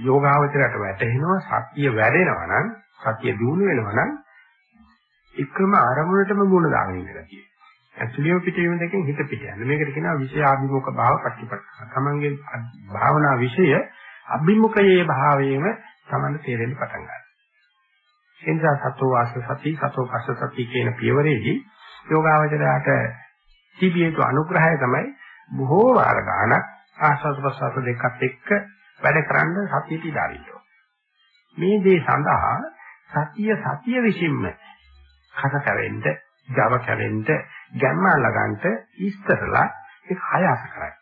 යෝගාවචරයට වැටෙනවා සතිය වැඩෙනවා නම් සතිය දිනු වෙනවා නම් එකම අරමුණටම මුණ දාගෙන ඉඳලා තියෙනවා. ඇතුළියම පිටියම දෙකෙන් හිත පිට යන. මේකට කියනවා විෂය ආභිමුඛ භාව ප්‍රතිපක්ෂ. තමන්ගේ භාවනා විෂය අභිමුඛයේ භාවයේම තමන්ට තේරෙන්න පටන් ගන්නවා. එනිසා සතෝ වාස සති සතෝ පස්ස සති කියන පියවරේදී යෝගාවචරයට තිබිය යුතු අනුග්‍රහය තමයි බොහෝ වාර ගානක් ආස්වාද ප්‍රසවාස දෙකත් එක්ක වැඩ කරන්න සතියට ඉඩාරින්න මේ දේ සඳහා සතිය සතිය විසින්ම කස කැවෙන්න, Java කැවෙන්න, ගැම්ම අල්ලගන්න ඉස්තරලා ඒක හයස කරයි.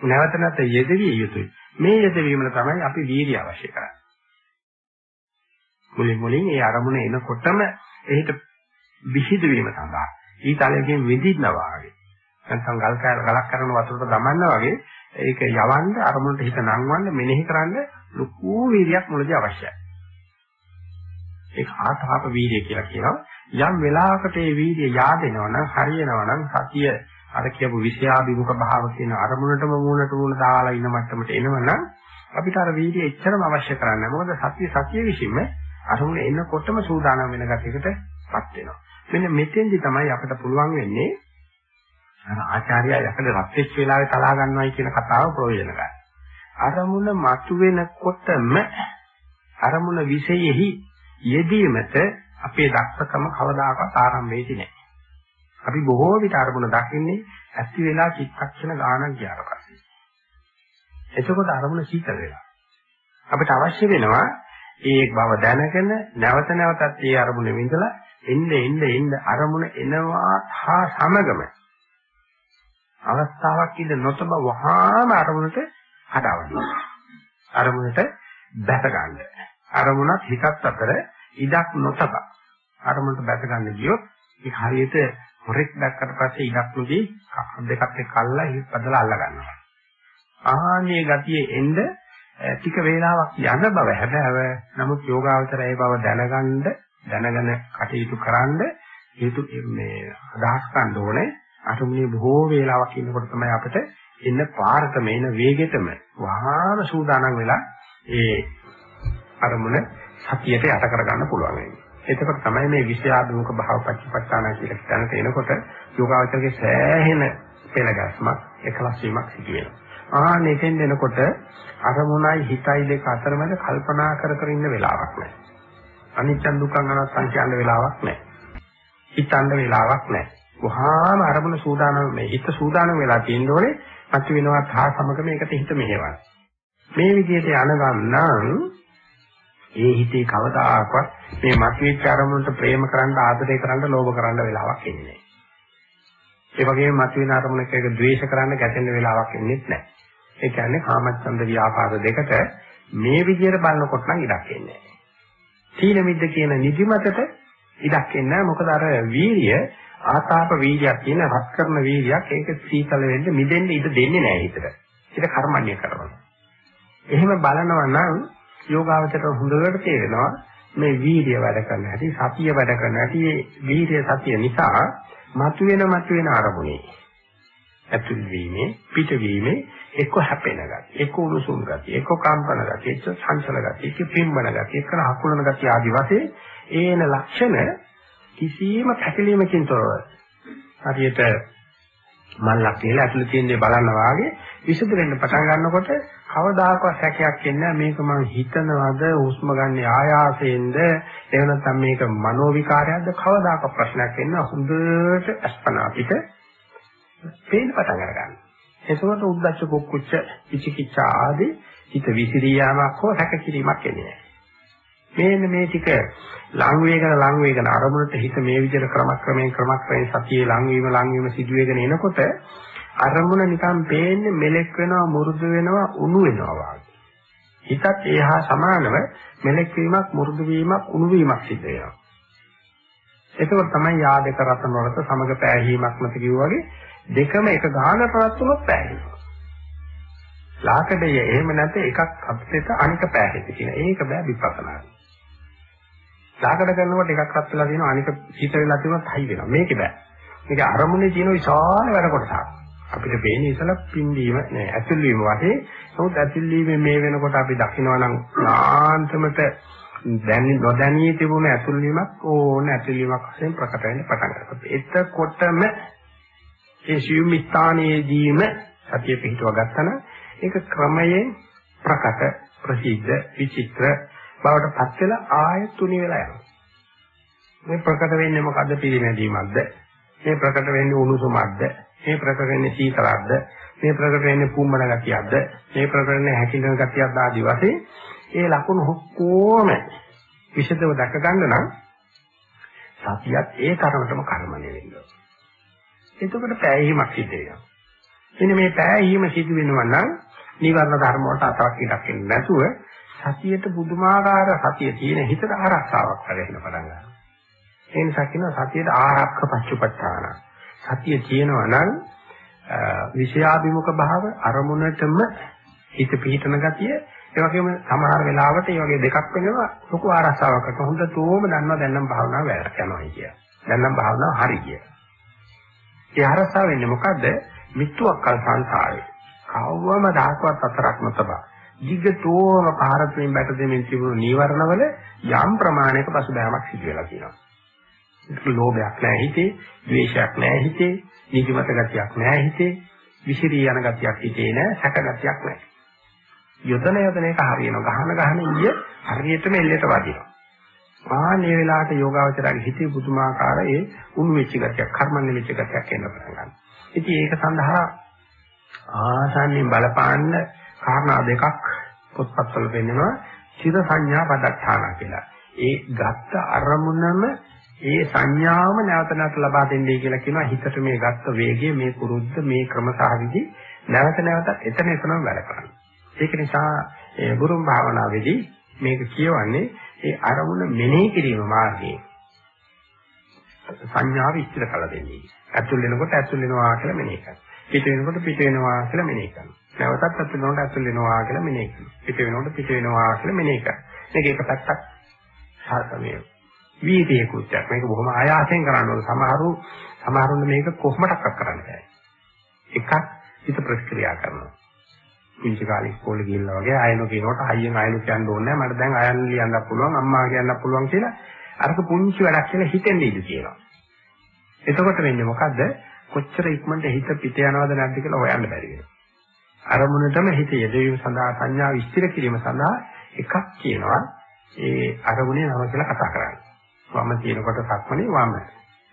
නැවත නැවත යෙදවිය යුතුයි. මේ යෙදවීමල තමයි අපි වීර්ය අවශ්‍ය කරන්නේ. මුලින් මුලින් ඒ අරමුණ එනකොටම එහෙට විහිද වීම සඳහා ඊතලයෙන් විඳින්නවා වගේ නැත්නම් ගල් ගලක් කරන වතුරට දමන්නා වගේ ඒක යවන්න අරමුණට හිත නංවන්න මෙනෙහි කරන්න ලොකු වීර්යයක් මුලදී අවශ්‍යයි. ඒක ආතාප වීර්ය කියලා කියනවා. යම් වෙලාවකට ඒ වීර්ය yaadෙනවා නම් හරියනවා නම් සතිය අර කියපු විෂයාභිමුඛ භාව කියන අරමුණටම මූණට මූණ දාලා ඉන්න මට්ටමට එනවනම් අපිට අර වීර්ය එච්චරම අවශ්‍ය කරන්නේ නැහැ. මොකද සතිය සතිය විසින්ම අරමුණ එනකොටම සූදානම් වෙන ගතියකටපත් වෙනවා. මෙන්න මෙතෙන්දි තමයි අපිට පුළුවන් වෙන්නේ අර ආචාර්යයා යකඩ රත් වෙච්ච වෙලාවේ තලා ගන්නවයි කියන කතාව ප්‍රයෝජන ගන්න. අරමුණ මතුවෙනකොටම අරමුණ විශේෂෙහි යෙදීමට අපේ දක්ෂකම කවදාකවත් ආරම්භ වෙන්නේ නැහැ. අපි බොහෝ විට අරමුණ දකින්නේ ඇති වෙලා චිත්තක්ෂණ ගානක් ගියාට පස්සේ. එතකොට අරමුණ සීතල වෙලා. අපිට අවශ්‍ය වෙනවා ඒ බව දැනගෙන නැවත නැවතත් ඒ අරමුණ විඳලා එන්න එන්න එන්න අරමුණ එනවා හා සමගම අවස්ථාවක් ඉඳ නොතබ වහාම අරමුණට හදවන්න. අරමුණට බැස ගන්න. අරමුණත් හිතත් අතර ඉඩක් නොතබ අරමුණට බැස ගන්න ගියොත් ඒ හරියට හොරෙක් දැක්කට පස්සේ ඉඩක් නොදී දෙකත් එක්ක අල්ලලා හිත බදලා අල්ල ගන්නවා. ආහනේ ගතියේ එන්න ටික වේලාවක් යන බව හැබෑව නමුත් යෝගාවචරය ඒ බව දැනගන්න දැනගෙන කටයුතු කරන්න හේතු මේ අදහස් ගන්න ඕනේ අරමුණේ බොහෝ වේලාවක් ඉන්නකොට තමයි අපිට එන්න පාරටම එන වේගෙටම වහාම සූදානම් වෙලා ඒ අරමුණ සතියට යට කරගන්න පුළුවන් වෙන්නේ. එතකොට තමයි මේ විෂයාභිමුඛ භාව පච්චපට්ඨාන කියලා දැනට එනකොට යෝගාවචරයේ සෑහෙන පෙළගස්මක් එකලස් වීමක් සිදු වෙනවා. ආ මෙතෙන් එනකොට අරමුණයි හිතයි දෙක අතරමැද කල්පනා කර කර ඉන්න වෙලාවක් නැහැ. අනිත්‍ය දුක්ඛ අනාත්ම කියන වෙලාවක් නැහැ. හිතන්න වෙලාවක් නැහැ. වහාම අරමුණ සූදානම් මේ හිත සූදානම් වෙලා තියෙන්න ඕනේ මත වෙනවත් හා සමග මේකට හිත මෙහෙවන්න. මේ විදිහට යන ගමන් ඒ හිතේ කවදාකවත් මේ මතුවෙච්ච අරමුණට ප්‍රේම කරන්න ආදරය කරන්න ලෝභ කරන්න වෙලාවක් එන්නේ නැහැ. ඒ වගේම මතුවෙන අරමුණක එක ද්වේෂ කරන්න ගැටෙන්න වෙලාවක් එන්නේ නැහැ. ඒ කියන්නේ කාමච්ඡන්ද ව්‍යාපාද දෙකට මේ විදිහට බලනකොට නම් ඉඩක් එන්නේ නැහැ. තීන මිද්ද කියන නිදිමතට ඉඩක් එන්නේ නැහැ. මොකද අර වීර්ය ආතාප වීර්යයක් කියන රත් කරන වීර්යයක් ඒක සීතල වෙන්න මිදෙන්න ඉඩ දෙන්නේ නැහැ හිතට. ඒක කර්මන්නේ කරනවා. එහෙම බලනවා නම් යෝගාවචර හොඳට තේරෙනවා මේ වීර්ය වැඩ කරන හැටි සතිය වැඩ කරන හැටි වීර්ය සතිය නිසා මතුවෙන මතුවෙන අරමුණේ ඇතුල් වීමේ පිට වීමේ එක්ක හැපෙන ගතිය එක්ක උණුසුම් ගතිය එක්ක කම්පන ගතිය එක්ක සංසල ගතිය එක්ක පිම්බන ගතිය එක්ක හකුලන ගතිය ආදි වශයෙන් ඒන ලක්ෂණ කිසියම් පැකිලීමකින් තොරව හරියට මල්ලක් කියලා ඇතුළේ තියෙන දේ බලන්න වාගේ විසඳ වෙන්න පටන් ගන්නකොට කවදාකවත් හැකයක් එන්නේ මේක මං හිතනවද හුස්ම ගන්න ආයාසයෙන්ද එහෙම නැත්නම් මේක මනෝ විකාරයක්ද කවදාකවත් ප්‍රශ්නයක් එන්නේ හොඳට අස්පනා පිට පේන්න පටන් ගන්නවා එතකොට උද්දච්ච කුක්කුච්ච විචිකිච්ඡා ආදී හිත විසිරී යාමක් හෝ හැකකිරීමක් එන්නේ නැහැ. මේන්න මේ ටික ලං වේගන ලං වේගන අරමුණට හිත මේ විදිහට ක්‍රමක්‍රමයෙන් ක්‍රමක්‍රමයෙන් සතියේ ලං වීම ලං වීම සිදු වෙගෙන එනකොට අරමුණ නිකන් පේන්නේ මෙලෙක් වෙනවා මුරුදු වෙනවා උණු වෙනවා වගේ. හිතත් ඒහා සමානව මෙලෙක් වීමක් මුරුදු වීමක් උණු වීමක් සිද්ධ වෙනවා. එතකොට තමයි යාදක රතන වලට සමග පෑහීමක් නැති කිව්වාගේ දෙකම එක ගානට පවත්වනොත් පෑහෙනවා. ලාකඩය එහෙම නැත්නම් එකක් අපිට අනික පෑහෙති කියන. ඒක බෑ විපස්සනායි. ලාකඩ කරනකොට එකක් රත් වෙලා තියෙනවා අනික හිත වෙලා තියෙනවා හයි වෙනවා. මේකේ බෑ. මේක අරමුණේ තියෙන විශාල වැඩ කොටසක්. අපිට පේන්නේ ඉතල පින්දීම නෑ ඇතුල් වීම වශයෙන් නමුත් ඇතුල්වීමේ මේ වෙනකොට අපි දකිනවා නම් ලාන්තමට දැනි නොදැනී තිබුණ ඇතුල්වීමක් ඕන ඇතුල්වීමක් වශයෙන් ප්‍රකට වෙන්න පටන් ගන්නවා. එතකොටම ඒ සියුම් ස්ථානයේදීම සතිය පිහිටව ගත්තම ඒක ක්‍රමයෙන් ප්‍රකට ප්‍රසිද්ධ විචිත්‍ර බවට පත් වෙලා ආයෙත් තුනි වෙලා යනවා. මේ ප්‍රකට වෙන්නේ මොකද්ද පිළිමැදීමක්ද? මේ ප්‍රකට වෙන්නේ උණුසුමක්ද? මේ ප්‍රකට වෙන්නේ සීතලක්ද? මේ ප්‍රකට වෙන්නේ කුම්මන ගතියක්ද? මේ ප්‍රකට වෙන්නේ හැකිලන ගතියක්ද ආදි වශයෙන් ඒ ලකුණු ඔක්කොම විශේෂව දැක ගන්න නම් සතියත් ඒ තරමටම කර්මණය වෙනවා. එතකොට පෑයීමක් සිද්ධ වෙනවා. මෙන්න මේ පෑයීම සිදු වෙනවා නම් නිවර්ණ ධර්ම වලට අතක් ඉඩක් නැතුව සතියට පුදුමාකාර සතිය තියෙන හිතට ආරක්ෂාවක් ලැබෙන්න පටන් ගන්නවා. ඒ නිසා කියනවා සතියට ආරක්ෂක පච්චුපට්ඨාන. සතිය තියෙනවා නම් විෂයාභිමුඛ භාව අරමුණටම හිත පිහිටන ගතිය ඒ වගේම සමහර වෙලාවට මේ වගේ දෙකක් වෙනවා ලොකු ආරක්ෂාවකට හොඳ තෝම දන්නවා දැන් නම් භාවනාව වැරද්ද යනවා කිය. දැන් නම් භාවනාව හරි කිය. ඒ ආරක්ෂාව වෙන්නේ මොකද්ද? මිත්‍යාකල් සංසාරේ. කවවම දායකවත් අතරක් නොතබා. දිග්ගතෝම පාරතෙන් බැට දෙමින් තිබුණු නීවරණවල යම් ප්‍රමාණයක පසුබෑමක් සිදු වෙලා තියෙනවා. ලෝභයක් නැහැ හිතේ, ද්වේෂයක් නැහැ හිතේ, නිදිමත ගතියක් නැහැ හිතේ, විසිරී යන ගතියක් හිතේ නැහැ, සැක ගතියක් නැහැ. යොදන යොදන එක හරියනවා. ගහන ගහන ඊය හරියටම එල්ලයට වදිනවා. ආන්නේ වෙලාවට යෝගාවචරයේ හිතේ පුදුමාකාර ඒ උණු වෙච්ච ගතියක්, කර්මන්නේ වෙච්ච ගතියක් එන්න පටන් ගන්නවා. ඉතින් ඒක සඳහා ආසන්නින් බලපාන්න කාරණා දෙකක් පොත්පත්වල පෙන්නනවා. චිර සංඥා පදත්තාන කියලා. ඒ ගත්ත අරමුණම ඒ සංඥාවම නැවත නැවත ලබා දෙන්නේ කියලා කියනවා හිතට මේ ගත්ත වේගය මේ පුරුද්ද මේ ක්‍රමසහවිදි නැවත නැවත එතන එතනම වැඩ කරනවා. ඒක නිසා ඒ බුරුම් භාවනාවේදී මේක කියවන්නේ ඒ අරමුණ මෙනෙහි කිරීම මාර්ගයේ සංඥාව ඉස්තර කළ දෙන්නේ. ඇතුල් වෙනකොට ඇතුල් වෙනවා කියලා මෙනෙහි කරනවා. පිට වෙනකොට පිට වෙනවා කියලා මෙනෙහි කරනවා. නැවතත් ඇතුල් වෙනකොට ඇතුල් වෙනවා කියලා මෙනෙහි කරනවා. පිට වෙනකොට පිට වෙනවා කියලා මෙනෙහි කරනවා. මේක එක පැත්තක් සාර්ථකමයි. වීර්යයේ කෘත්‍යයක්. මේක බොහොම ආයාසයෙන් කරන්න ඕන. සමහරු සමහරුන් මේක කොහොමඩක්වත් කරන්න බෑ. එකක් හිත ප්‍රතික්‍රියා කරනවා. පුංචි කාලේ ඉස්කෝලේ ගිහිල්ලා වගේ අයනෝ කියනකොට අයියෙන් අයනෝ කියන්න ඕනේ නැහැ. මට දැන් අයන් ලියන්න පුළුවන්, අම්මා කියන්න පුළුවන් කියලා අරක පුංචි වැඩක් කියලා හිතෙන්නේ ඉඳී කියනවා. එතකොට වෙන්නේ මොකද්ද? කොච්චර ඉක්මනට හිත පිට යනවද නැද්ද කියලා හොයන්න බැරි වෙනවා. අරමුණටම හිත යෙදවීම සඳහා සංඥා විස්තර කිරීම සඳහා එකක් කියනවා ඒ අරමුණේ නම කියලා කතා කරන්නේ. වම තියෙනකොට සක්මනේ වම.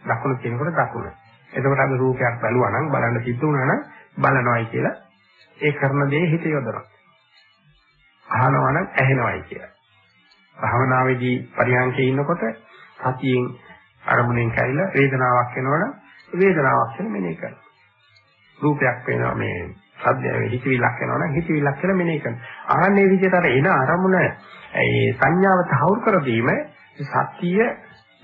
දකුණු තියෙනකොට දකුණ. එතකොට අපි රූපයක් බැලුවා නම් බලන්න සිද්ධ වුණා නම් බලනවායි කියලා ඒ කරන දේ හිත යොදනවා. අහනවා නම් ඇහෙනවායි කියලා. භාවනාවේදී පරිහාංකේ ඉන්නකොට සතියෙන් අරමුණෙන් කැයිලා වේදනාවක් එනවනම් වේදනාවක් කියලා මෙනෙහි කරනවා. රූපයක් වෙනවා මේ සද්දයේ හිතවිල්ලක් එනවනම් හිතවිල්ලක් කියලා මෙනෙහි කරනවා. ආන්නේ විදිහට අර එන අරමුණ ඒ සංඥාව තහවුරු කර දීම සතිය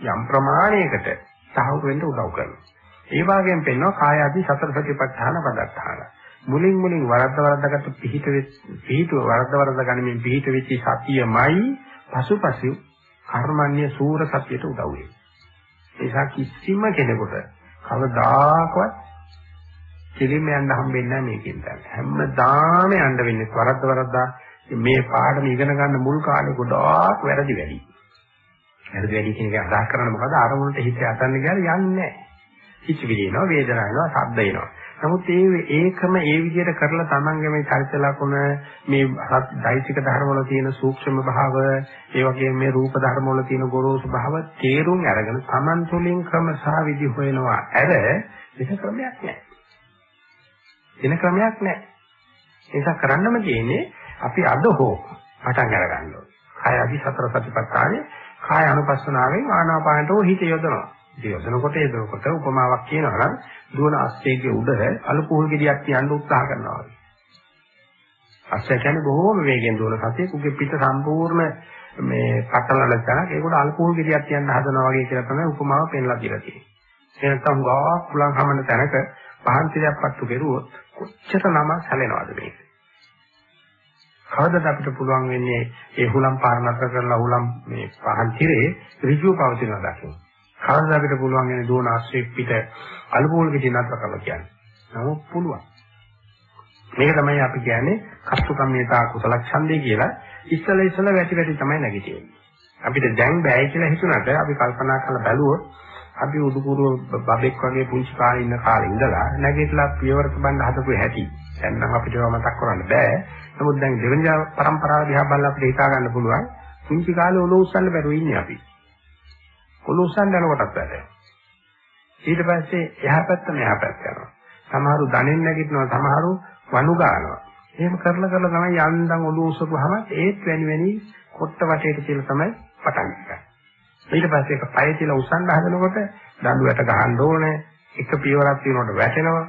යම් ප්‍රමාණයකට සාහෘ වෙන්න උදව් කරනවා. ඒ වගේම පෙන්වනවා කාය ආදී සතර සතිපට්ඨාන පදත්තාන. මුලින් මුලින් වරද්ද වරද්දකට පිහිට පිහිටුව වරද්ද වරද්ද ගනිමින් පිහිට වෙච්ච සතියමයි පසුපසු කර්මන්‍ය සූර සතියට උදව් වෙන්නේ. ඒසා කිසිම කෙනෙකුට කවදාකවත් කෙලින්ම යන්න හම්බෙන්නේ නැහැ මේකෙන් තමයි. හැමදාම යන්න වෙන්නේ වරද්ද වරද්දා මේ පාඩම ඉගෙන ගන්න මුල් කාලේ ගොඩාක් වැරදි වැඩි. වැරදි වැඩි කියන එක අදහස් කරන්නේ මොකද? අරමුණට හිත යටන්න ගියාම යන්නේ නැහැ. හිතවිලි එනවා, වේදනාව එනවා, ශබ්ද එනවා. නමුත් ඒ ඒකම ඒ විදිහට කරලා තමන්ගේ මේ චරිත ලක්ෂණ මේ දෛතික ධර්ම වල තියෙන සූක්ෂම භාව, ඒ වගේම මේ රූප ධර්ම වල තියෙන ගොරෝසු භාව තේරුම් අරගෙන තමන් තුළින් ක්‍රම සහ විදි හොයනවා. අර වෙන ක්‍රමයක් නැහැ. වෙන ක්‍රමයක් නැහැ. ඒක කරන්නම තියෙන්නේ අපි අද හෝ පටන් අර ගන්න ඕනේ. කාය අධි සතර සතිපට්ඨානේ කාය අනුපස්සනාවෙන් ආනාපානටෝ හිත යොදනවා. ඉතින් යොදනකොට යොදනකොට උපමාවක් කියනවා නම් දුවන අස්සේගේ උඩ අලු පුහුල් ගෙඩියක් තියන්න උත්සාහ කරනවා වගේ. අස්සය කියන්නේ බොහෝම වේගෙන් දුවන සතිය කුගේ පිට සම්පූර්ණ මේ පටලන තැනක ඒකට අලු පුහුල් ගෙඩියක් තියන්න හදනවා වගේ කියලා තමයි උපමාව පෙන්ලා දීලා තියෙන්නේ. ඒ නැත්තම් ගාක් පුලන් හමන තැනක පහන් තිරයක් පත්තු කෙරුවොත් කොච්චර නම සැලෙනවද මේක. කවදද අපිට පුළුවන් වෙන්නේ ඒ හුලම් පාර නතර කරලා හුලම් මේ පහන් තිරේ ඍජුව පවතිනවා දකින්න. කවදද අපිට පුළුවන් වෙන්නේ දුවන ආශ්‍රේ පිට අලුපෝල් පිටින් නතර කරලා කියන්නේ. නමුත් පුළුවන්. මේක තමයි අපි කියන්නේ කස්තුකම්මිතා කුසල ඡන්දේ කියලා ඉස්සල ඉස්සල වැටි වැටි තමයි නැගිටින්නේ. අපිට දැන් බෑයි කියලා හිතුණාට අපි කල්පනා කරලා බැලුවොත් අපි උඩුකුරු බබෙක් වගේ පුංචි කාලේ ඉන්න කාලේ ඉඳලා නැගිටලා පියවර තබන්න හදපු හැටි දැන් නම් අපිට ඒවා මතක් කරන්න බෑ. නමුත් දැන් දෙවෙනි පරම්පරාව දිහා බලලා අපිට හිතා ගන්න පුළුවන් පුංචි කාලේ ඔලුව උස්සන්න බැරුව ඉන්නේ අපි. ඔලුව උස්සන්න යනකොටත් වැටෙනවා. ඊට පස්සේ එහා පැත්ත මෙහා පැත්ත යනවා. සමහරු දණෙන් නැගිටිනවා සමහරු වනු ගන්නවා. එහෙම කරලා කරලා තමයි යන්දම් ඔලුව උස්සපුවාම ඒත් වැනි වැනි කොට්ට වටේට කියලා තමයි පටන් ගන්නේ. ඊට පස්සේ ඒක පය තියලා උස්සන්න හදනකොට දඬුවට ගහන්න ඕනේ. එක පියවරක් තියෙනකොට වැටෙනවා.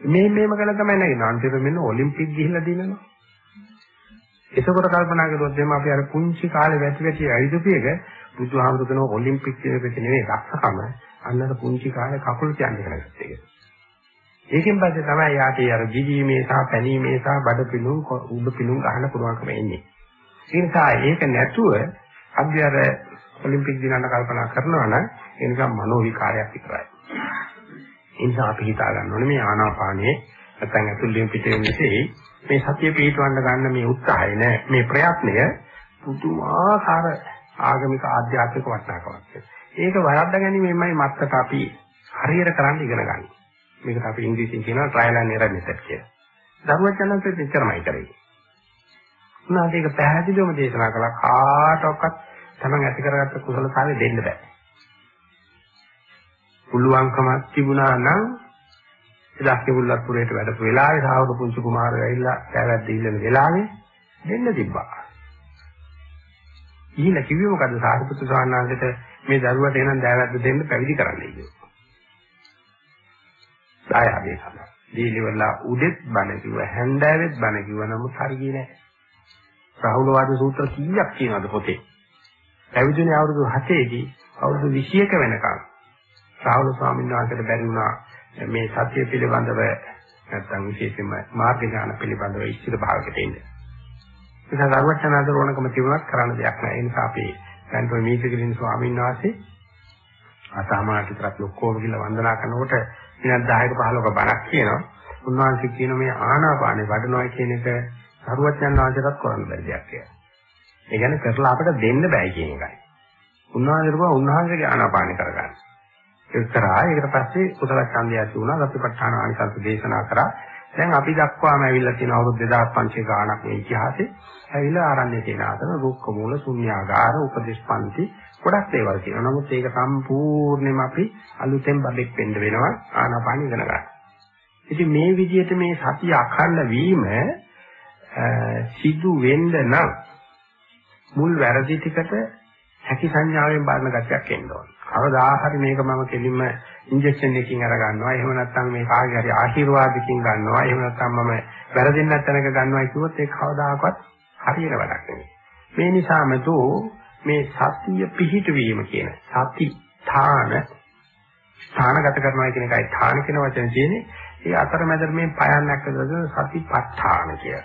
මේ මේම කළා තමයි නැගෙන්නේ. අන්තිමට මෙන්න ඔලිම්පික් ගිහිල්ලා දිනනවා. එතකොට කල්පනා කළොත් එimhe අපි අර පුංචි කාලේ වැටි වැටි ඇවිදපු එක බුදුහාමුදුරන ඔලිම්පික් කියන එක නෙවෙයි දක්ෂකම. අන්නර පුංචි කාලේ කකුල් තියන්නේ කරගත්ත එක. ඒකෙන් පස්සේ තමයි යාට අර ජීවීමේ සහ පැනීමේ සහ බඩ පිළුම් උඩ පිළුම් ගන්න පුළුවන්කම එන්නේ. ඒ නිසා ඒක නැතුව අපි අර ඔලිම්පික් දිනන්න කල්පනා කරනවා නම් ඒ නිකන් මනෝ විකාරයක් විතරයි. ඒ නිසා අපි හිතා ගන්න ඕනේ මේ ආනාපානයේ නැත්නම් ඇතුළෙන් පිටේ ඉන්නේ මේ සතිය පිටවන්න ගන්න මේ උත්සාහය නෑ මේ ප්‍රයත්නය පුදුමාකාර ආගමික ආධ්‍යාත්මික වටිනාකමක්. ඒක වරද්දා ගැනීමෙන්මයි මත්තට අපි හරියට කරන්න ඉගෙන ගන්න. මේකට අපි ඉංග්‍රීසියෙන් කියනවා ට්‍රයිල් ඇන්ඩ් එරර් මෙතඩ් කියලා. දරුවචනන්තෙත් එච්චරමයි කරේ. උනාට ඒක පැහැදිලිවම දේශනා කළා කාටවත් තමන් ඇති කරගත්ත කුසලතාවය දෙන්න බෑ. පුළුවන්කමක් තිබුණා නම් එදා කිවුල්ලත්පුරේට වැඩපු වෙලාවේ සාවක පුංචි කුමාරයෝ ඇවිල්ලා දැවැද්ද ඉල්ලන වෙලාවේ දෙන්න තිබ්බා. ඊළ කිව්වේ මොකද සාරිපුත්තු සාන්නාංශයට මේ දරුවට එනන් දැවැද්ද දෙන්න පැවිදි කරන්නයි කිව්වා. සායාවේ තමයි. දීලිවලා උදෙත් බණ කිව්වා හැන්දෑවෙත් බණ කිව්වා නමුත් හරියන්නේ නැහැ. රාහුල වාද සූත්‍ර කීයක් කියනවද පොතේ? පැවිදිුනේ අවුරුදු 7 දී අවුරුදු 21 වෙනකම් රාහුල ස්වාමීන් වහන්සේට බැරි වුණා මේ සත්‍ය පිළිබඳව නැත්තම් විශේෂයෙන්ම මාර්ග ඥාන පිළිබඳව ඉස්තිර භාවයකට එන්න. ඒක සර්වඥාන්තර ඕනකම තිබුණත් කරන්න දෙයක් නැහැ. ඒ නිසා අපි සන්තෝ මීතිකලින් ස්වාමීන් වහන්සේ අසාමානිකතරත් ලොක්කෝම කියලා වන්දනා කරනකොට විනාඩි 10ක 15ක බණක් කියනවා. උන්වහන්සේ කියන මේ ආනාපානේ වඩනවා කියන එක සරුවච්චන් වහන්සේටත් කරන්න බැරි දෙයක් කියලා. ඒ කියන්නේ කරලා අපිට දෙන්න බෑ කියන එකයි. උන්වහන්සේ කියනවා උන්වහන්සේගේ ආනාපාන කරගන්න. ඒක කරා ඒකට පස්සේ කුසල ඡන්දය ඇති වුණා. සතිපට්ඨාන ආනිසංස දේශනා කරා. දැන් අපි දක්වාම ඇවිල්ලා තියෙන අවුරුදු 2500 ගාණක් මේ ඉතිහාසෙ ඇවිල්ලා ආරණ්‍ය තේනාතන රුක්ක මූල ශුන්‍යාගාර උපදේශපන්ති ගොඩක් දේවල් තියෙනවා. නමුත් ඒක සම්පූර්ණයෙන්ම අපි අලුතෙන් බඩෙක් වෙන්න වෙනවා ආනාපාන ඉගෙන ගන්න. ඉතින් මේ විදිහට මේ සතිය අඛණ්ඩ වීම සිදු වෙන්න නම් මුල් වැරදි ටිකට හැකි සංඥාවෙන් බලන ගැටයක් එන්න ඕන. කවදා හරි මේක මම කෙලින්ම ඉන්ජෙක්ෂන් එකකින් අර ගන්නවා. එහෙම නැත්නම් මේ කාගේ හරි ආශිර්වාදකින් ගන්නවා. එහෙම නැත්නම් මම වැරදින්නත් තැනක ගන්නවා කිව්වොත් ඒක කවදාකවත් හරියන වැඩක් නෙවෙයි. මේ නිසාම තෝ මේ සතිය පිහිටවීම කියන සති ථාන ස්ථානගත කරනවා කියන එකයි ථාන කියන වචනේ තියෙන්නේ. ඒ අතරමැද මේ පයන්නක් කරලා සතිපට්ඨාන කිය.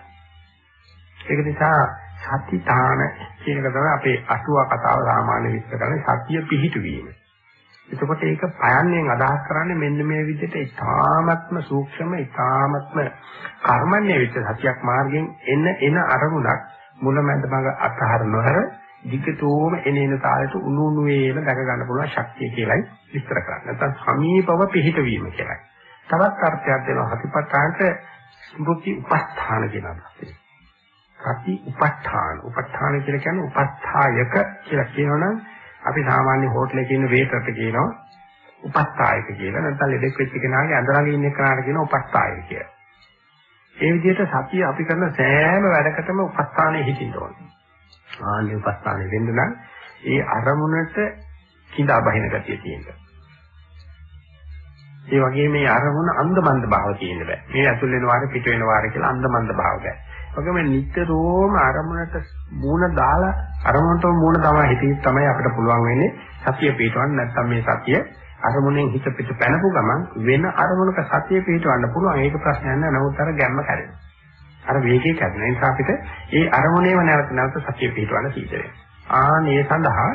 ඒක නිසා සතිතාන කියන එක තමයි අපේ අටුවා කතාව සාමාන්‍ය විස්තර කරන්නේ සතිය පිහිටුවීම. එතකොට ඒක පයන්යෙන් අදහස් කරන්නේ මෙන්න මේ විදිහට ඊ타ත්ම සූක්ෂම ඊ타ත්ම කර්මන්නේ වෙච්ච සතියක් මාර්ගයෙන් එන එන අරමුණක් මුලමඳ මඟ අතහර නොහැර දිගටම එන එන තාලෙට උණු උණු වේම දැක ගන්න පුළුවන් ශක්තිය කියලයි විස්තර කරන්නේ. නැත්නම් සමීපව පිහිටවීම කියලයි. තවත් අර්ථයක් දෙනවා හතිපත්තාන්ට ස්මෘති උපස්ථාන කියන අදහස. සති උපස්ථාන. උපස්ථාන කියලා කියන්නේ උපස්ථායක කියලා කියනවනම් අපි සාමාන්‍ය හෝටලේ කියන වේටර්ට කියනවා උපස්ථායක කියලා. නැත්නම් ලෙඩෙක් වෙච්ච කෙනාගේ අඳුරගෙන ඉන්න කෙනාට කියනවා උපස්ථායක කියලා. ඒ විදිහට සතිය අපි කරන සෑම වැඩකටම උපස්ථානයේ හිටින්න ඕනේ. ආන්නේ උපස්ථානයේ වෙන්න නම් ඒ අරමුණට කිඳා බහින ගතිය තියෙනවා. ඒ වගේම මේ අරමුණ අන්දමන්ද භාව තියෙන්න බෑ. මේ ඇතුල් වෙන වාරේ පිට වෙන වාරේ කියලා අන්දමන්ද භාව බෑ. වගේම නිතරම අරමුණට මූණ දාලා අරමුණටම මූණ තමයි හිතේ තමයි අපිට පුළුවන් වෙන්නේ සතිය පිටවන්න නැත්නම් මේ සතිය අරමුණෙන් හිත පිට පැනපු ගමන් වෙන අරමුණක සතිය පිටවන්න පුළුවන්. ඒක ප්‍රශ්නයක් නෑ. නමුත් අර ගැම්ම කැඩෙනවා. අර වේගය කැඩෙන නිසා අපිට ඒ අරමුණේම නැවත නැවත සතිය පිටවන්න සිද්ධ වෙනවා. ආනේ සඳහා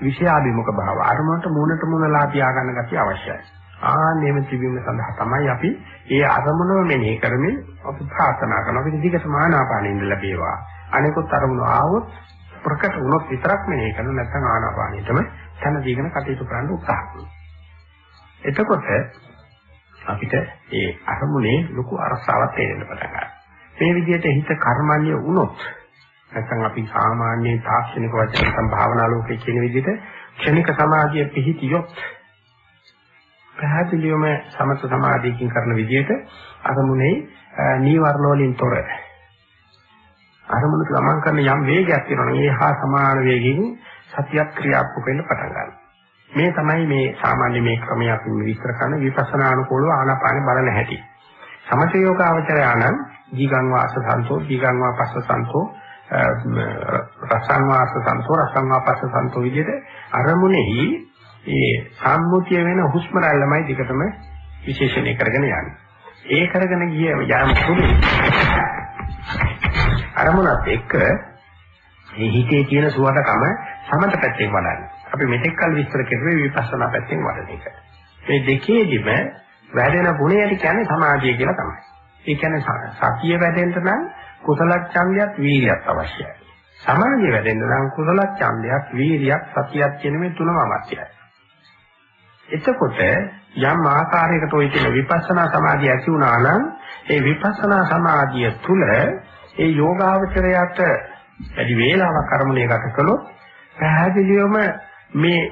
විෂයාභිමුඛ භාව. අරමුණට මූණට මූණ ලා තියා ගන්න ගැතිය අවශ්‍යයි. ආන්නේම තිබීම සඳහා තමයි අපි ඒ අරමුණම මෙනෙහි කරමින් අපි ප්‍රාර්ථනා කරනවා. අපිට දිගටම ආනාපානෙ ලැබේවා. අනිකුත් අරමුණු ආවොත් ප්‍රකට වුණොත් විතරක් මෙනෙහි කරන නැත්නම් ආනාපානෙටම තන දීගෙන කටයුතු කරන්න උත්සාහ කරනවා. එතකොට අපිට ඒ අරමුණේ ලොකු අරසාවක් තේරෙන්න පටන් ගන්නවා. මේ විදිහට හිත කර්මන්නේ වුණොත් නැත්නම් අපි සාමාන්‍ය තාක්ෂණික වචන නැත්නම් භාවනා ලෝකයේ කියන විදිහට ක්ෂණික සමාධිය පිහිටියොත් පැහැදිලිවම සමත සමාධියකින් කරන විදිහට අරමුණේ නීවරණ වලින් තොර අරමුණට ගමන් කරන යම් වේගයක් තියෙනවා ඒ හා සමාන වේගකින් සතියක් ක්‍රියාත්මක වෙන්න පටන් ගන්නවා. මේ තමයි මේ සාමාන්‍ය මේ ක්‍රමය අපි විස්තර කරන විපස්සනා අනුකූලව ආනාපානෙ බලන හැටි. සමථ යෝගාවචරයානම් දීගං වාස සන්තෝ දීගං වා පස්ස සන්තෝ රසං වාස සන්තෝ රසං වා පස්ස සන්තෝ විදිහට අරමුණෙහි ඒ සම්මුතිය වෙන හුස්ම රැල්ලමයි දිගටම විශේෂණය කරගෙන යන්නේ. ඒ කරගෙන ගිය යාම තුලින් අරමුණත් එක්ක මේ හිතේ තියෙන සුවඳකම සමත පැත්තෙන් වඩන්නේ. අපි මෙතෙක් කල් විස්තර කෙරුවේ විපස්සනා පැත්තෙන් වඩන එක. මේ දෙකේදිම වැඩෙන ගුණයට කියන්නේ සමාධිය කියලා තමයි. ඒ කියන්නේ සතිය වැඩෙන්න නම් කුසල ඡන්දයක් වීර්යයක් අවශ්‍යයි. සමාධිය වැඩෙන්න නම් කුසල ඡන්දයක් වීර්යයක් සතියක් කියන මේ තුනම අවශ්‍යයි. එතකොට යම් ආකාරයකට ওই කියන විපස්සනා සමාධිය ඇති වුණා නම් ඒ විපස්සනා සමාධිය තුල ඒ යෝගාවචරයට වැඩි වේලාවක් අරමුණේ ගත කළොත් පැහැදිලිවම මේ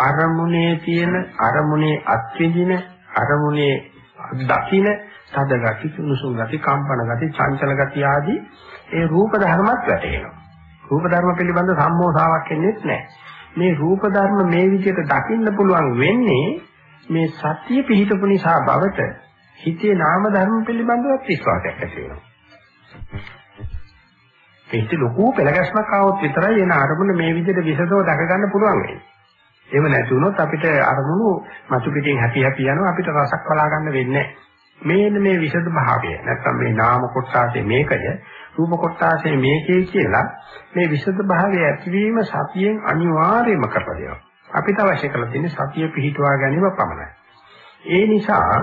අරමුණේ තියෙන අරමුණේ අත්විඳින අරමුණේ දකින තද ගති සුසුම් ගති කම්පන ගති චංචල ගති ආදී ඒ රූප ධර්මත් වැටෙනවා. රූප ධර්ම පිළිබඳ සම්මෝසාවක් එන්නේ නැහැ. මේ රූප ධර්ම මේ විදිහට දකින්න පුළුවන් වෙන්නේ මේ සත්‍ය පිහිටපු නිසා බවට හිතේ නාම ධර්ම පිළිබඳව විශ්වාසයක් ඇති වෙනවා ඒත් ලොකු පෙළගැස්මක් ආවොත් විතරයි එන අරමුණ මේ විදිහට විසදව දක ගන්න පුළුවන් වෙන්නේ. එහෙම නැති වුණොත් අපිට අරමුණු මතු පිටින් හැපි හැපි යනවා අපිට රසක් බලා ගන්න වෙන්නේ නැහැ. මේ විසද භාවය නැත්නම් මේ නාම කොටාසේ මේකය රූප කොටාසේ මේකේ කියලා මේ විසද භාවය ඇතිවීම සතියෙන් අනිවාර්යයෙන්ම කරලා දෙනවා. අපිට අවශ්‍ය කරලා තියෙන්නේ සතිය පිහිටුවා ගැනීම පමණයි. ඒ නිසා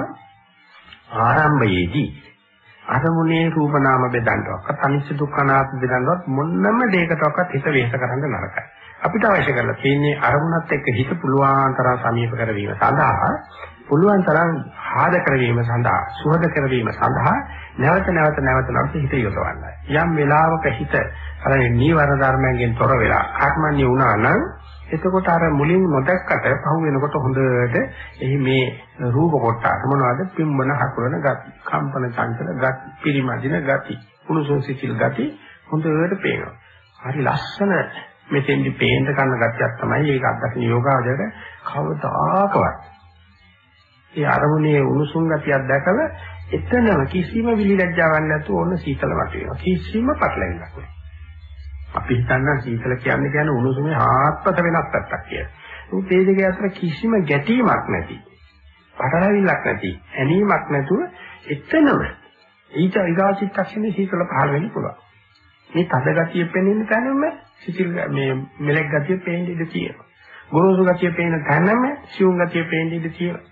ආරම්භයේදී අරමුණේ රූප නාම බෙදන්නවත් අනිත්‍ය දුක්ඛ අනාත්ම බෙදන්නවත් මොන්නම දෙයකටවත් හිත වෙහෙස කරන්න නරකයි. අපිට අවශ්‍ය කරලා තියෙන්නේ අරමුණත් එක්ක හිත පුළුවන් තරම් සමීප කරවීම සඳහා පුළුවන් තරම් ආද කරවීම සඳහා සුහද කරවීම සඳහා නැවත නැවත නැවත නැවත හිත යොදවන්නයි. යම් වෙලාවක හිත අර නීවරණ ධර්මයෙන් තොර වෙලා කර්මන්නේ වුණා නම් එතකොට අර මුලින් නොදැක්කට පහු වෙනකොට හොඳට එහි මේ රූප කොටස මොනවද පිම්බන හකුරන ගති කම්පන චංචල ගති පිරිමදින ගති කුණුසෝ සිසිල් ගති හොඳට පේනවා හරි ලස්සන මෙතෙන්දි පේන්න ගන්න ගතියක් තමයි ඒක අත්දකින්න යෝගාවදයට කවදාකවත් ඒ අරමුණේ උණුසුම් ගතියක් දැකලා එතනම කිසිම විලිලැජ්ජාවක් නැතුව ඕන සීතල වට වෙනවා කිසිම පටලැවිල්ලක් නැහැ අපි හිතන්න සීතල කියන්නේ කියන්නේ උණුසුමේ ආත්පත වෙනස් පැත්තක් කියලා. ඒත් මේ දෙක අතර කිසිම ගැටීමක් නැති. පටලැවිල්ලක් නැති. ඇනීමක් නැතුව එතනම ඊට ඊගාචිත්තක්ෂණේ සීතල පහළ වෙන්න පුළුවන්. මේ තද ගතිය පෙනෙන තැනම සිසිල් මේ මෙලෙක් ගතිය පේන්න ඉඩ තියෙනවා. ගොරෝසු ගතිය පේන තැනම සියුම් ගතිය පේන්න ඉඩ තියෙනවා.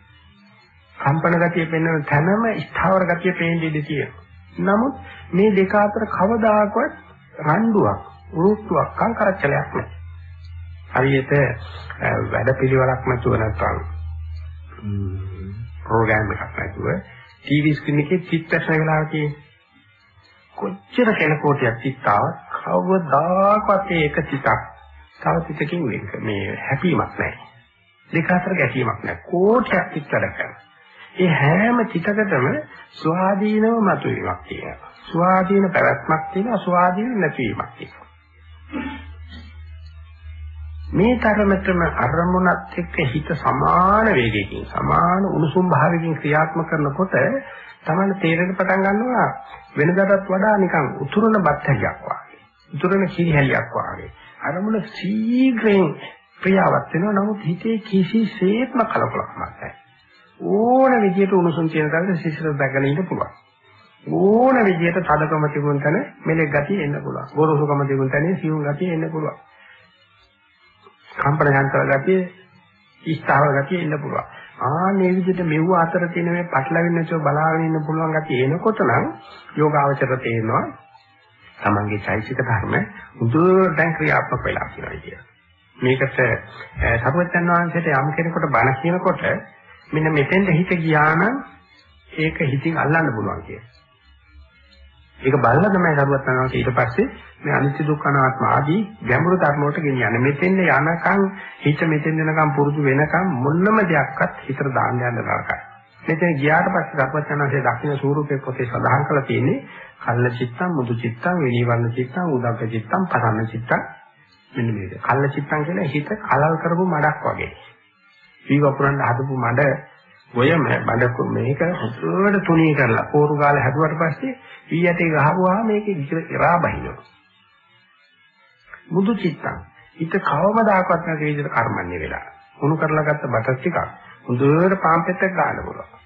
කම්පන ගතිය පේන තැනම ස්ථාවර ගතිය පේන්න ඉඩ තියෙනවා. නමුත් මේ දෙක අතර කවදාකවත් රණ්ඩුවක් උරුට්ටුවක් කංකරච්චලයක් නැහැ. හරියට වැඩ පිළිවෙලක් නැතුව නැත්නම් ප්‍රෝග්‍රෑම් එකක් නැතුව ටීවී ස්ක්‍රීන් එකේ චිත්තශ වෙලා තියෙන්නේ. කොච්චර කෙලකෝටියක් චිත්තාව කවදාකවත් ඒක චිතක් තව චිතකින් වෙනක මේ හැපීමක් නැහැ. දෙක අතර ගැටීමක් නැහැ. කෝටියක් චිත්තර කරනවා. ඒ හැම චිතකටම ස්වාධීනව මතුවීමක් තියෙනවා. ස්වාධීන පැවැත්මක් තියෙනවා, ස්වාධීන නැතිවීමක් තියෙනවා. මේ තරමටම අරමුණත් එක්ක හිත සමාන වේගයකින් සමාන උණුසුම් භාවයකින් ක්‍රියාත්මක කරනකොට තමයි තේරෙන්න පටන් ගන්නවා වෙනදාටත් වඩා නිකන් උතුරන බත්තරියක් වගේ. උතුරන කිරිහැලියක් වගේ. අරමුණ ශීඝ්‍රයෙන් ක්‍රියාවත් වෙනවා නමුත් හිතේ කිසිසේත්ම කලබලක් නැහැ. ඕන විදියට උණුසුම් කියන තරමට සිසිල දැකලා ඉන්න පුළුවන්. ඕන විදිහට තදකම තිබුණ තැන මෙලෙක් ගතිය එන්න පුළුවන්. ගොරෝසුකම තිබුණ තැන සියුම් ගතිය එන්න පුළුවන්. කම්පන යන්ත්‍ර ගතිය, ස්ථාවර ගතිය එන්න පුළුවන්. ආනේ විදිහට මෙව අතර තියෙන මේ පටලවින්න නැතුව බලාගෙන ඉන්න පුළුවන් ගැටි එනකොට නම් යෝගාවචර තේනවා තමන්ගේ චෛසික ධර්ම උදුර දැන් ක්‍රියාත්මක වෙලා කියනවා කියලා. මේකට සරුවචන් වහන්සේට යම් කෙනෙකුට බණ කියනකොට මෙන්න මෙතෙන්ද හිත ගියා නම් ඒක හිතින් අල්ලන්න පුළුවන් කියලා. ඒක බලලා තමයි සරුවචන් වහන්සේ ඊට පස්සේ මේ අනිත්‍ය දුක්ඛ අනාත්ම ආදී ගැඹුරු ධර්ම වලට ගෙනියන්නේ. මෙතෙන්ද යනකම් හිත මෙතෙන් යනකම් පුරුදු වෙනකම් මොනම දෙයක්වත් හිතට දාන්න යන්න නරකයි. මෙතන ගියාට පස්සේ සරුවචන් වහන්සේ දක්ෂින ස්වරූපේ පොතේ සඳහන් කරලා තියෙන්නේ කල්ල චිත්තං මුදු චිත්තං විනීවන්න චිත්තං උදග්ග චිත්තං පරන්න චිත්තං මෙන්න මේක. කල්ල චිත්තං කියලා හිත කලල් කරපු මඩක් වගේ. වී වපුරන්න හදපු මඩ ඔයම බඩ මේක හොඳට තුනී කරලා පෝරු ගාලා හැදුවට පස්සේ වී යටේ ගහපුවා මේක ඉරා බහිනවා. මුදු චිත්තං හිත කවමදාකවත් නැති විදිහට කර්මන්නේ වෙලා. උණු කරලා ගත්ත බටර් ටිකක් හොඳට පාම්පෙත්තක් ගන්න පුළුවන්.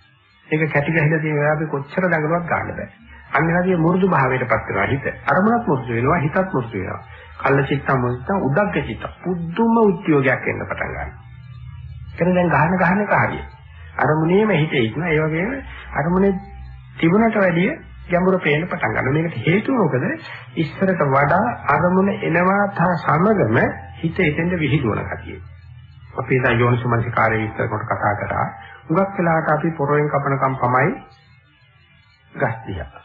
ඒක කැටි ගහලා තියෙන වෙලාවේ කොච්චර දඟලුවක් ගන්න බෑ. අන්න හරිය මුරුදු භාවයටපත් වෙනවා හිත. අරමුණක් මුරුදු වෙනවා හිතත් මුරුදු වෙනවා. කල්ල චිත්තම් මුදිත උදග්ග චිත්ත පුදුම උද්‍යෝගයක් එන්න පටන් ගන්නවා. එතන දැන් ගහන ගහන එක හරිය. අරමුණේම හිතේ ඉන්න ඒ වගේම අරමුණේ තිබුණට වැඩිය ගැඹුරු පේන්න පටන් ගන්නවා. මේකට හේතුව මොකද? ඉස්සරට වඩා අරමුණ එනවා තා සමගම හිත එතෙන්ද විහිදුවන කතිය. අපි දැන් යෝනිසමනසිකාරයේ ඉස්සර කොට කතා කරා. හුඟක් වෙලාවට අපි පොරවෙන් කපනකම් පමයි ගස් දිහා.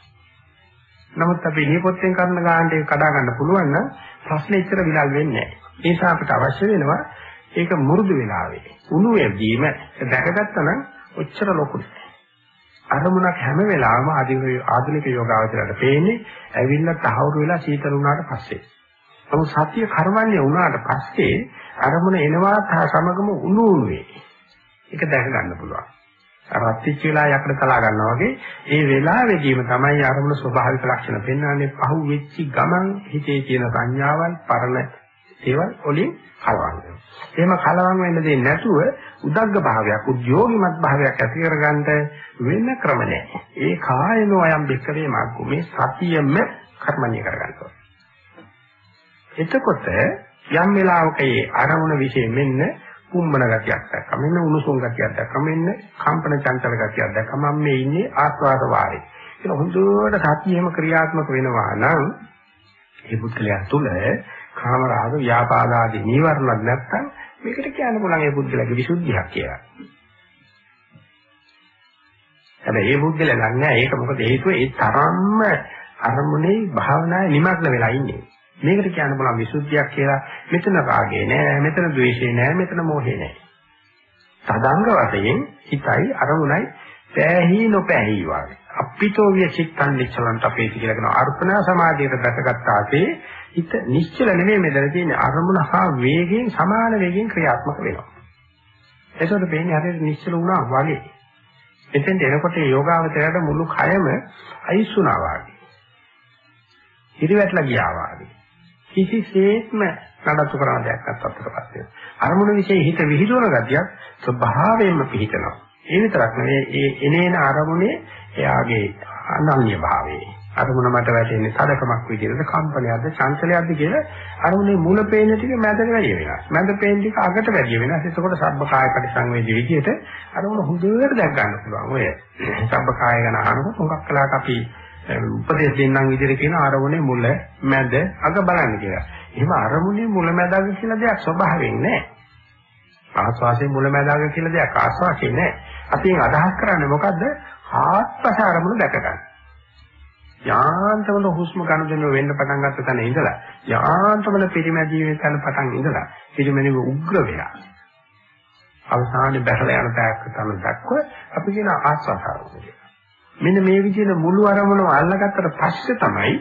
නමුත් අපි නියපොත්තෙන් කරන ගානට ඒක කඩා ගන්න පුළුවන් නම් ප්‍රශ්නේ ඉතර විලල් වෙන්නේ නැහැ. ඒ නිසා අපිට අවශ්‍ය වෙනවා ඒක මුරුදු වෙලාවේ උණු වෙදීම දැකගත්තා නම් ඔච්චර ලොකු අරමුණක් හැම වෙලාවෙම ආධුනික යෝගාවචරයට පේන්නේ ඇවිල්ලා තහවුරු වෙලා සීතල වුණාට පස්සේ. නමුත් සතිය කර්මන්නේ වුණාට පස්සේ අරමුණ එනවා සමගම උණු උණුවේ. ඒක දැක ගන්න පුළුවන්. රත්විච්ච වෙලා යකඩ තලා ගන්නවා වගේ ඒ වෙලාවෙදීම තමයි අරමුණ ස්වභාවික ලක්ෂණ පෙන්වන්නේ පහු වෙච්ච ගමන් හිතේ තියෙන සංඥාවල් පරණ ඒවා වලින් කලවම් වෙනවා. එහෙම කලවම් වෙන්න දෙන්නේ නැතුව උදග්ග භාවයක් උද්‍යෝගිමත් භාවයක් ඇති කරගන්න වෙන ක්‍රම නැහැ. ඒ කායනෝ අයම් බික්කවේ මාර්ගෝ මේ සතියෙම කර්මණ්‍ය කරගන්නවා. එතකොට යම් වෙලාවක ඒ අරමුණ વિશે මෙන්න කුම්බන ගතියක් දැක්කම මෙන්න උණුසුම් ගතියක් දැක්කම මෙන්න කම්පන චංචල ගතියක් දැක්කම මම මේ ඉන්නේ ආස්වාද වාරේ. ඒක හොඳට සතියෙම ක්‍රියාත්මක වෙනවා නම් ඒ පුද්ගලයා තුළ කාම රාග ව්‍යාපාද ආදී නීවරණක් නැත්තම් මේකට කියන්න පුළුවන් ඒ පුද්ගලයාගේ විසුද්ධියක් කියලා. හැබැයි ඒ පුද්ගලයා නෑ ඒක මොකද හේතුව ඒ තරම්ම අරමුණේ භාවනාවේ නිමග්න වෙලා ඉන්නේ. මේකට කියන්න බලන්න විසුද්ධියක් කියලා මෙතන රාගේ නෑ මෙතන ද්වේෂේ නෑ මෙතන මෝහේ නෑ සදාංග වශයෙන් හිතයි අරමුණයි පෑහි නොපෑහි වාගේ අපිතෝ විය චිත්තං නිච්චලන්ත අපේ කියලා කියන අර්පණා සමාධියට දැකගත්තාසේ හිත නිශ්චල නෙමෙයි මෙතන තියෙන අරමුණ හා වේගයෙන් සමාන වේගයෙන් ක්‍රියාත්මක වෙනවා. ඒසොට පේන්නේ හරියට නිශ්චල වුණා වගේ. එතෙන්ට එනකොට යෝගාවචරයට මුළු කයම අයිස් වුණා වගේ. ඉරිවැටලා ගියා වගේ. කිසිසේත්ම නඩත්තු කරන දෙයක් අත්පත් වෙනවා. අරමුණ વિશે හිත විහිදුවන ගතියක් ස්වභාවයෙන්ම පිහිටනවා. ඒ විතරක් නෙවෙයි ඒ එනේන අරමුණේ එයාගේ අනන්‍ය භාවයේ. අරමුණ මට වැටෙන්නේ සදකමක් විදිහට කම්පනයක්ද චංචලයක්ද කියලා අරමුණේ මූල පේන ටික මැදට වැඩි වෙනස්. මැද පේන ටික අගට වැඩි වෙනස්. එතකොට සබ්බ කාය පරිසංවේදී විදිහට අරමුණ හොඳට දැක් ගන්න පුළුවන්. ඔය සබ්බ කාය ගැන අහනකොට මොකක් කළාට අපි උපදේශ දෙන්නම් විදිහට කියන අරමුණේ මුල මැද අග බලන්න කියලා. එහෙම අරමුණේ මුල මැද අග කියලා දෙයක් ස්වභාවයෙන් නැහැ. ආස්වාසේ මුල මැද අග කියලා දෙයක් ආස්වාසේ නැහැ. අපි අදහස් කරන්නේ මොකද්ද? ආත්පස අරමුණ දැක ගන්න. යාන්තමල හුස්ම ගනුදෙනුව වෙන්න පටන් ගත්ත තැන ඉඳලා යාන්තමල පිරිමැදීමේ තැන පටන් ඉඳලා පිරිමැදීම උග්‍ර වෙලා අවසානයේ බැහැලා යන තැනක තමයි දක්ව අපි කියන ආස්වාසාරය. මෙන්න මේ විදිහට මුළු අරමුණම අල්ලගත්තට පස්සේ තමයි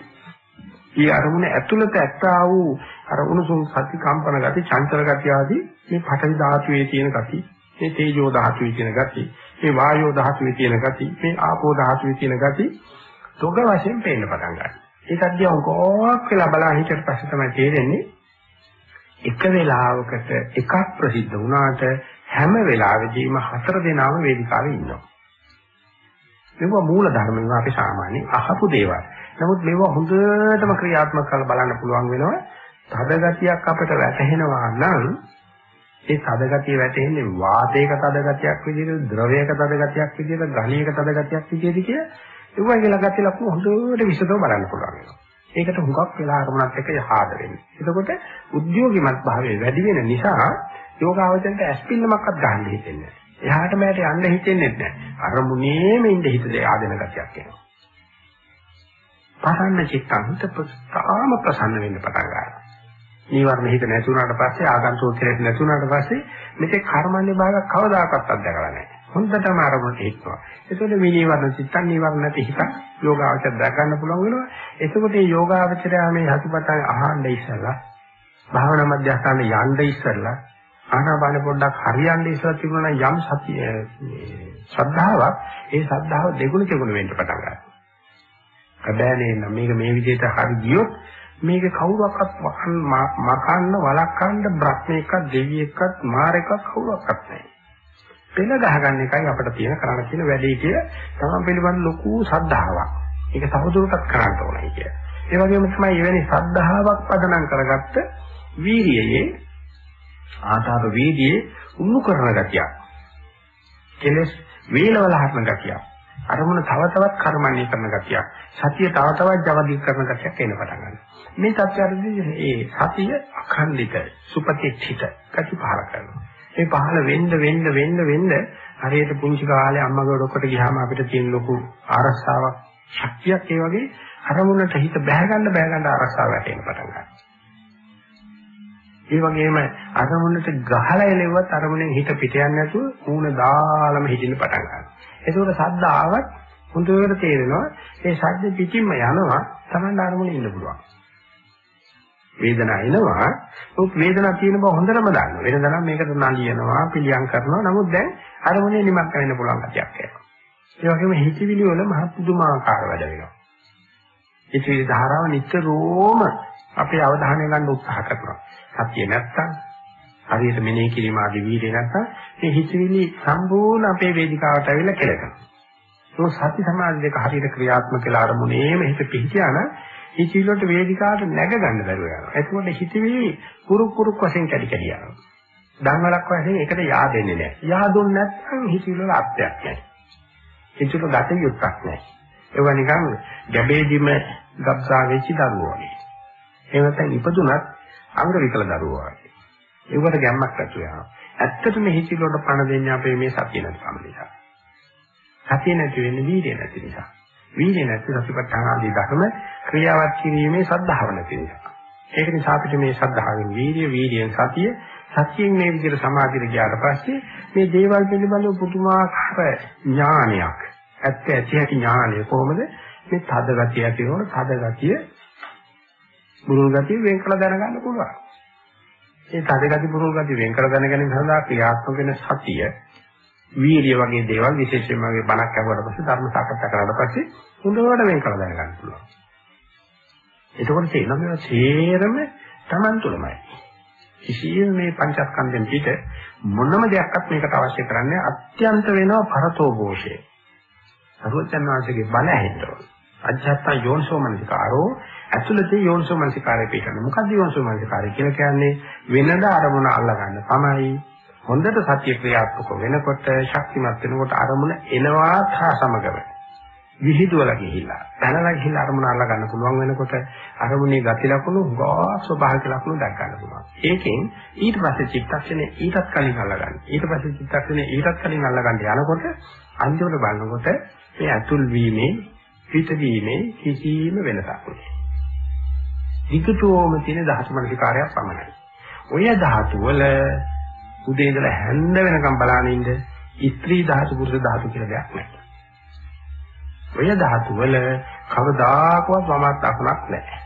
මේ අරමුණ ඇතුළත ඇත්තා වූ අර උණුසුම් සති කම්පන ගති චංචල ගති ආදී මේ පඨවි ධාතුවේ තියෙන ගති මේ තේජෝ ධාතුවේ තියෙන ගති මේ වායෝ ධාතුවේ තියෙන ගති මේ ආපෝ ධාතුවේ තියෙන ගති තොග වශයෙන් පේන්න පටන් ගන්නවා ඒකත් දිහා උගෝක් වෙලා බලන හිතට පස්සේ තමයි තේරෙන්නේ එක වෙලාවකට එකක් ප්‍රසිද්ධ වුණාට හැම වෙලාවෙදීම හතර දෙනාම වේදිකාවේ ඉන්නවා මේවා මූල ධර්ම ඒවා අපි සාමාන්‍යයෙන් අහපු දේවල්. නමුත් මේවා හොඳටම ක්‍රියාත්මක කරලා බලන්න පුළුවන් වෙනවා. තද ගතියක් අපිට වැටහෙනවා නම් ඒ තද ගතිය වැටෙන්නේ වාතයක තද ගතියක් විදිහට, ද්‍රවයක තද ගතියක් විදිහට, ඝනයක තද ගතියක් විදිහට කිය. ඒවා කියලා ගතිය ලක්ෂණ හොඳට විසදව බලන්න පුළුවන් වෙනවා. ඒකට හුඟක් වෙලා අරමුණත් එක්ක යහාද වෙන්නේ. එතකොට උද්‍යෝගිමත් භාවයේ වැඩි වෙන නිසා යෝගාවචරයට ඇස්පිල්ලමක්වත් ගන්න හිතෙන්නේ නැහැ. එහාට මෙහාට යන්න හිතෙන්නේ නැහැ. අරමුණේම ඉඳ හිත ආදෙන ගතියක් එනවා. පරන්න චිත්තං හිත ප්‍රස්තාම ප්‍රසන්න වෙන්න පටන් ගන්නවා. නීවරණ හිත නැතුණාට පස්සේ ආගන්තුක කෙලෙස් නැතුණාට පස්සේ මේකේ කර්මන්නේ භාග කවදාකවත් අත්දකලා නැහැ. හොඳටම අරමුණට හිටනවා. ඒකෝද විනීවරණ චිත්තං නීවරණ නැති හිත යෝගාවචර දැක ගන්න පුළුවන් වෙනවා. එතකොට මේ යෝගාවචරය මේ හතිපතන් අහන්න ඉස්සලා භාවනා මධ්‍යස්ථානයේ යන්න ඉස්සලා ආනාපාන පොඩ්ඩක් හරියන්න ඉස්සලා තිබුණා නම් යම් සතිය ශ්‍රද්ධාවක් ඒ ශ්‍රද්ධාව දෙගුණ දෙගුණ වෙන්න පටන් ගන්නවා. හැබැයි නේ මේක මේ විදිහට හරි ගියොත් මේක කවුරක්වත් මකන්න වළක්වන්න බ්‍රහ්මයක්වත් දෙවියෙක්වත් මාරෙක්වත් කවුරක්වත් නැහැ. පෙළ ගහගන්න එකයි අපිට තියෙන කරන්න තියෙන වැඩේ කියලා තමන් පිළිබඳ ලොකු සද්ධාාවක්. ඒක තවදුරටත් කරන්න ඕනයි කිය. ඒ වගේම තමයි එවැනි සද්ධාාවක් පදනම් කරගත්ත වීර්යයේ ආතාව වීර්යයේ උණු කරන ගතියක්. කෙලස් වේලවල හරන ගතියක්. අරමුණ තව තවත් කර්මන්නේ කරන ගතියක්. සතිය තව තවත් ජවදී කරන ගතියක් එන පටන් ගන්නවා. මේ තත්ත්වයේදී ඒ සතිය අඛණ්ඩිත සුපතිච්ඡිත ගති පහල කරනවා. ඒ පහළ වෙන්න වෙන්න වෙන්න වෙන්න හරියට පුංචි කාලේ අම්මගේ ඔඩොක්කට ගියාම අපිට තියෙන ලොකු ආරස්සාවක් ශක්තියක් ඒ වගේ අරමුණට හිත බැහැ ගන්න බැහැ ගන්න ආරස්සාව වැටෙන්න පටන් ගන්නවා. ඒ වගේම අරමුණට ගහලා එලෙව්වත් අරමුණෙන් හිත පිට යන්නේ නැතුව ඌණ දාලම හිටින්න පටන් ගන්නවා. ඒකෝට සද්ද ආවත් හොඳට තේරෙනවා ඒ සද්ද පිටින්ම යනවා Taman අරමුණේ ඉන්න පුළුවන්. වේදනාව එනවා. ඔක් වේදනාව තියෙන බව හොඳටම දන්නවා. වෙනදා නම් මේකට නලියනවා, පිළියම් කරනවා. නමුත් දැන් අරමුණේ නිමක් වෙන්න පුළුවන් කතියක් එනවා. ඒ වගේම හිතවිලි වල මහ පුදුමාකාර වැඩ වෙනවා. හිතවිලි ධාරාව නිතරම අපේ අවධානය ගන්න උත්සාහ කරනවා. සතිය නැත්තම් හරියට මෙනෙහි කිරීම ආදී වීර්ය නැත්තම් මේ හිතවිලි සම්පූර්ණ අපේ වේදිකාවට ඇවිල්ලා කෙලකනවා. ඒ සති සමාධි දෙක හරියට ක්‍රියාත්මක කියලා අරමුණේම හිත පිහිටියාන හිතවිලි වලට වේදිකාවට නැග ගන්න බැරුව යනවා. එතකොට හිතවිලි කුරු කුරුක් වශයෙන් කැඩි කැඩි යනවා. ධම්මලක් වශයෙන් ඒකට yaadෙන්නේ නැහැ. yaadුන් නැත්නම් හිතවිලි වල අර්ථයක් නැහැ. හිතවිලි ගත යුක්තක් නැහැ. ඒවා නිකන් ගැබේදිම ගබ්සා වෙච්ච දරුවෝ වගේ. ඒ නැත්නම් ඉපදුනත් අංග විකල දරුවෝ වගේ. ඒවට ගැම්මක් ඇති වෙනවා. ඇත්තටම හිතවිලි වලට පණ දෙන්නේ අපේ මේ සතිය නැතිකම නිසා. සතිය නැති වෙන්නේ වීර්ය නැති නිසා. වීර්ය නැති සතිපට්ඨාන ආදී ධර්ම ක්‍රියාවත් කිරීමේ සද්ධාව නැති නිසා. ඒක නිසා අපිට මේ සද්ධාවෙන් වීර්ය, වීර්යයෙන් සතිය, සතියෙන් මේ විදිහට සමාධියට ගියාට පස්සේ මේ දේවල් පිළිබඳව පුදුමාකාර ඥානයක්, ඇත්ත ඇති ඇති ඥානය කොහොමද මේ තද ගතිය ඇති වෙනවද? තද ගතිය බුරුල් ගතිය වෙන් කළ දැනගන්න පුළුවන්. ඒ තද ගති බුරුල් ගතිය වෙන් කළ දැනගැනීම සඳහා ක්‍රියාත්මක වෙන සතිය වීර්ය වගේ දේවල් විශේෂයෙන්ම වගේ බණක් අහුවට පස්සේ ධර්ම සාකච්ඡා කරලා පස්සේ හොඳට වෙන් කළ දැනගන්න පුළුවන්. එතකොට තේරෙනවා මේවා සේරම Taman තුලමයි. කිසියම් මේ පංචස්කන්ධෙන් පිට මොනම දෙයක්වත් මේකට අවශ්‍ය කරන්නේ අත්‍යන්ත වෙනවා පරතෝ ഘോഷේ. සරුවචන්වාසගේ බල ඇහෙන්න අජ්ජත්ත යෝනිසෝ මනසිකාරෝ ඇතුළතේ යෝනිසෝ මනසිකාරය පිටන. මොකද්ද යෝනිසෝ මනසිකාරය කියලා කියන්නේ වෙනද අරමුණ අල්ලගන්න තමයි. හොඳට සත්‍ය ක්‍රියාත්මක වෙනකොට ශක්තිමත් වෙනකොට අරමුණ එනවා හා සමගම. විහිදුවලා ගිහිල්ලා පැනලා ගිහිල්ලා අරමුණ අල්ල ගන්න පුළුවන් වෙනකොට අරමුණේ ගති ලක්ෂණ ගා ස්වභාවික ලක්ෂණ දැක් ගන්න පුළුවන්. ඒකෙන් ඊට පස්සේ චිත්තක්ෂණේ ඊටත් කලින් අල්ල ගන්න. ඊට පස්සේ චිත්තක්ෂණේ ඊටත් කලින් අල්ල ගන්න යනකොට අන්තිමට බලනකොට මේ අතුල් වීමේ පිට වීමේ කිසිම වෙනසක් නැහැ. විකටෝම තියෙන දහස් මනසිකාරයක් පමණයි. ඔය ධාතු වල උදේ ඉඳලා හැන්ද වෙනකම් බලාගෙන ඉන්න ස්ත්‍රී ධාතු පුරුෂ ධාතු කියලා දෙයක් නැහැ. ඔය ධාතු වල කවදාකවත් වමත් අකුණක් නැහැ.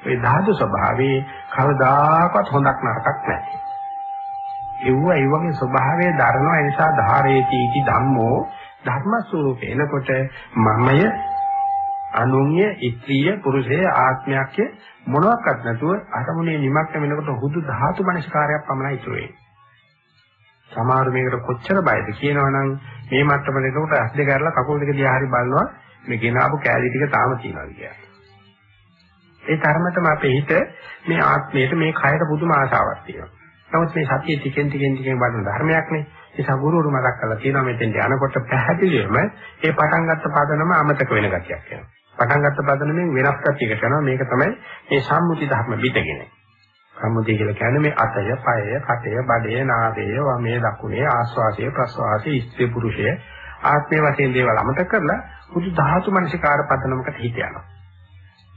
ඔය ධාතු ස්වභාවයේ කවදාකවත් හොඳක් නරකක් නැහැ. ඒව ඒ වගේ ස්වභාවයේ දරනවා ඒ නිසා ධාරේති इति ධම්මෝ ධර්ම ස්වરૂපේ එනකොට මමය අනුන්‍ය ඉත්‍ය පුරුෂය ආත්මයක්ය මොනවත් නැතුව අරමුණේ නිමක්ක වෙනකොට හුදු ධාතු මනස්කාරයක් පමණයි ඉතුරු වෙන්නේ සමහර මේකට කොච්චර බයද කියනවනම් මේ මට්ටමට එනකොට ඇස් දෙක අරලා කකුල් දෙක දිහා හරි බලනවා මේ ගෙනාවු කෑලි ටික තාම තියෙනවා කියලා. ඒ තරමටම අපේ හිත මේ ආත්මයට මේ කයට පුදුම ආශාවක් තියෙනවා. නමුත් මේ සතිය ටිකෙන් ටිකෙන් ටිකෙන් වඩන ධර්මයක්නේ. ඒ නිසා ගුරුවරු මතක් කරලා තියෙනවා මෙතෙන්ට යනකොට පැහැදිලිවම ඒ පටන් ගත්ත පදනම අමතක වෙන ගතියක් එනවා. පටන් ගත්ත පදනමෙන් වෙනස් ගතියකට යනවා. මේක තමයි මේ සම්මුති ධර්ම පිටගෙන. සම්මුතිය කියලා කියන්නේ මේ අතය, පයය, කටය, බඩය, නාසය, වමේ, දකුණේ, ආස්වාසය, ප්‍රස්වාසය, ස්ත්‍රී පුරුෂය ආත්මේ වශයෙන් දේවල් අමතක කරලා බුදු ධාතු මනසිකාර පදනමකට හිත යනවා.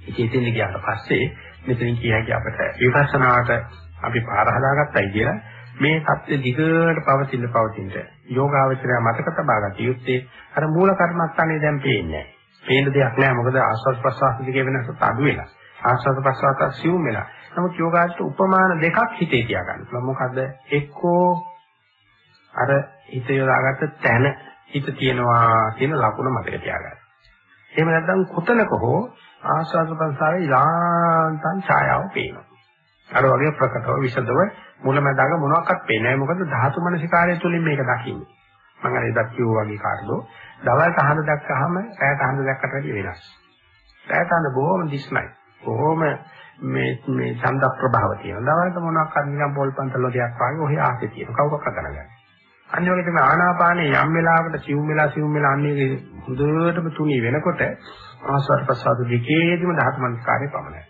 ඉතින් ඉතින් ගියාට පස්සේ මෙතනින් කිය හැකි අපිට විපස්සනාවට අපි පාර හදාගත්තයි කියලා මේ සත්‍ය දිගට පවතින පවතිනට යෝගාවචරය මතක තබා ගත යුත්තේ අර මූල කර්මස්ථානේ දැන් පේන්නේ නැහැ. පේන දෙයක් නැහැ මොකද ආස්වාද ප්‍රසවාස දෙකේ වෙනසත් අඩු වෙලා. ආස්වාද ප්‍රසවාස සිවුම් වෙලා. නමුත් යෝගාචර උපමාන දෙකක් හිතේ තියාගන්න. මොකද එක්කෝ අර හිත යොදාගත්ත තැන හිත තියනවා කියන ලකුණ මතක තියාගන්න. එහෙම නැත්නම් කොතනක හෝ ආස්වාද ප්‍රසාරේ යාන්තම් ඡායාව පේනවා. අර වගේ ප්‍රකටව විසදව මුලමඳාග මොනවාක්වත් පේන්නේ නැහැ. මොකද ධාතු මනසිකාරය තුළින් මේක දකින්නේ. මම අර එදත් කිව්වා වගේ කාටදෝ දවල්ට අහන දැක්කහම රැයට අහන දැක්කට වැඩිය වෙනස්. රැයට අහන බොහොම දිස්නයි. බොහොම මේ මේ ඡන්ද ප්‍රභාව තියෙනවා. දවල්ට මොනවාක්වත් නිකන් පොල් පන්තල දෙයක් වගේ ඔහි ආසෙ තියෙනවා. කවුරක් කරගන්නේ. අනිත් වගේ තමයි ආනාපානේ යම් වෙලාවකට සිවුම් වෙලා සිවුම් වෙලා අන්නේ හොඳටම තුනී වෙනකොට ආස්වාද ප්‍රසාද දෙකේදීම ධාතු මනස්කාරය පමණයි.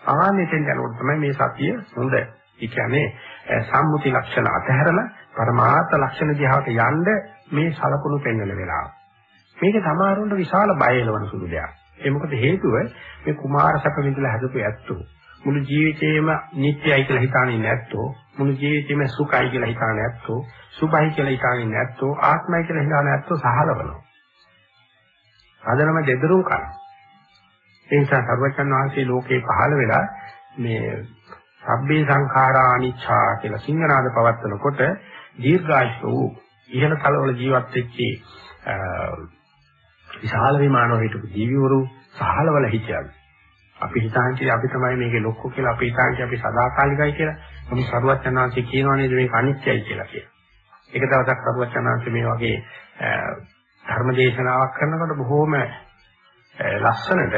ආනෙතෙන් යනකොට තමයි මේ සතිය හොඳ. ඒ කියන්නේ සම්මුති ලක්ෂණ අතහැරලා පරමාර්ථ ලක්ෂණ දිහාට යන්න මේ සලකුණු පෙන්වන වෙලාව. මේක සමහරවිට විශාල බය එළවන සුළු දෙයක්. ඒ මොකද හේතුව? මේ කුමාර සැප විඳලා හදපු ඇත්තෝ. මුළු ජීවිතේම නිත්‍යයි කියලා හිතානේ නැත්තෝ. මුළු ජීවිතේම සුඛයි කියලා හිතානේ නැත්තෝ. සුභයි කියලා හිතානේ නැත්තෝ. ආත්මයි කියලා හිතානේ නැත්තෝ සහලවනවා. අදනම දෙදරුම් කරා. ඒ නිසා සර්වචන් වහන්සේ ලෝකේ පහළ වෙලා මේ සබ්බේ සංඛාරා අනිච්චා කියලා සිංහනාද පවත්වනකොට දීර්ඝායුෂ වූ ඉහළ තලවල ජීවත් වෙච්ච විශාල විමානවල හිටපු ජීවිවරු සහලවල හිටියා. අපි හිතාන්නේ අපි තමයි මේකේ ලොක්කෝ කියලා අපි හිතාන්නේ අපි සදාකාලිකයි කියලා. නමුත් සරුවචනාංශේ කියනවා නේද මේක අනිත්‍යයි කියලා කියලා. ඒක දවසක් සරුවචනාංශේ මේ වගේ ධර්ම දේශනාවක් කරනකොට බොහොම ලස්සනට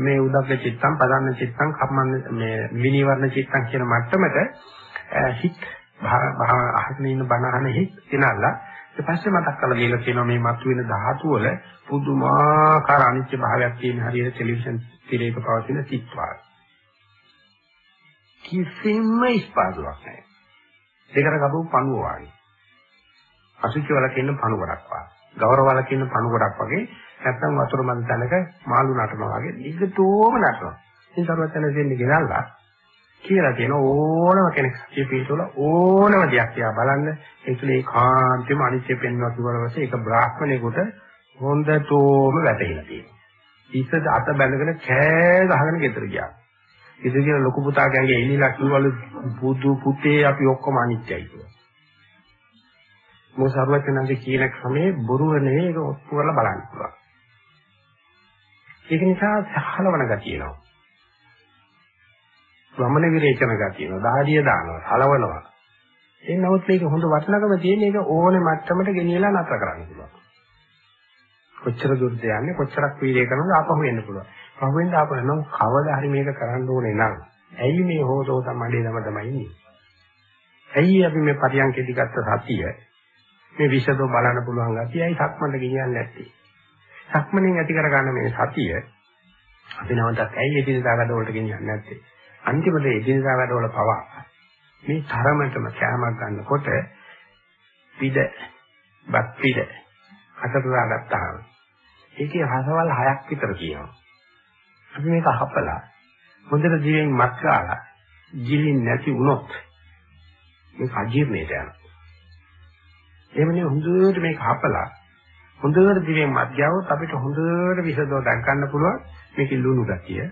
මේ උදග්ග චිත්තම් පදන්න චිත්තම් කම්මන්න මේ විනීවරණ චිත්තම් කියන මට්ටමට හිත අහගෙන ඉන්න බණ අහන හිත දිනල්ලා ඊට පස්සේ මතක් කරලා දීලා තියෙනවා මේ මතුවෙන ධාතු වල පුදුමාකාර අනිත්‍ය භාවයක් තියෙන හරියට ටෙලිවිෂන් තිරයක පවතින සිත්වාර. කිසිම ඉස්පාදුවක් නැහැ. දෙකට ගබු පණුව වගේ. අසුචි වල කියන පණු ගොඩක් වගේ. ගෞරව වල කියන පණු ගොඩක් වගේ නැත්තම් වතුර මන් තැනක මාළු නටනවා වගේ දිගටම නටනවා. ඉතින් සරුවචන දෙන්නේ ගෙනල්ලා කියලා තියෙන ඕනම කෙනෙක් සිය පිටුල ඕනම දෙයක් තියා බලන්න ඒකල ඒකාන්තෙම අනිත්‍ය පෙන්වනවා කියවලවසේ ඒක බ්‍රාහ්මණයෙකුට හොඳටම වැටහිලා තියෙනවා. ඉස්සද අත බැඳගෙන කෑ ගහගෙන ගෙදර ගියා. ගෙදර ගිහලා ලොකු පුතා ගෑගේ එනිලා කිව්වලු බුදු පුතේ අපි ඔක්කොම අනිත්‍යයි කියලා. මොකද සර්වඥාන්සේ කියන ක්‍රමේ බොරුව නෙවෙයි ඒක ඔත්තු කරලා බලන්න පුළුවන්. ඒක නිසා සහලවන ගතියනවා. වමන විරේචන ගතියනවා. දහඩිය දානවා, හලවනවා. ඒ නමුත් මේක හොඳ වටිනකම තියෙන එක ඕනේ මට්ටමට ගෙනියලා නතර කරන්න පුළුවන්. කොච්චර දුරද යන්නේ කොච්චරක් වීර්යය කරනවද ආපහු එන්න පුළුවන්. පහු වෙන්න ආපහු නම් කවදා හරි මේක කරන්න ඕනේ නම් ඇයි මේ හොතෝ තමයි නම තමයි ඉන්නේ. ඇයි අපි මේ පරියන්කෙදි ගත්ත සතිය මේ විෂදෝ බලන්න පුළුවන් ගතියයි සක්මන්ට ගෙනියන්නේ නැත්තේ. සක්මණෙන් ඇති කරගන්න මේ සතිය අපි නැවතත් ඇයි එදිනදා වැඩවලට ගෙනියන්නේ නැත්තේ. අන්තිමට එදිනදා වැඩවල පවා මේ තරමටම කැමක් ගන්නකොට පිට බත් පිට අතට දාගත්තාම ඒකේ රසවල් හයක් විතර කියනවා. අපි මේක හපලා හොඳට දිවෙන් මත් කාලා ජීලින් නැති වුණොත් මේක අජීර්ණයට යනවා. එහෙමනේ හොඳට මේක හපලා හොඳට දිවෙන් මත් ගාවොත් අපිට හොඳට විසදව දැක් ගන්න පුළුවන් මේකේ ලුණු ගතිය,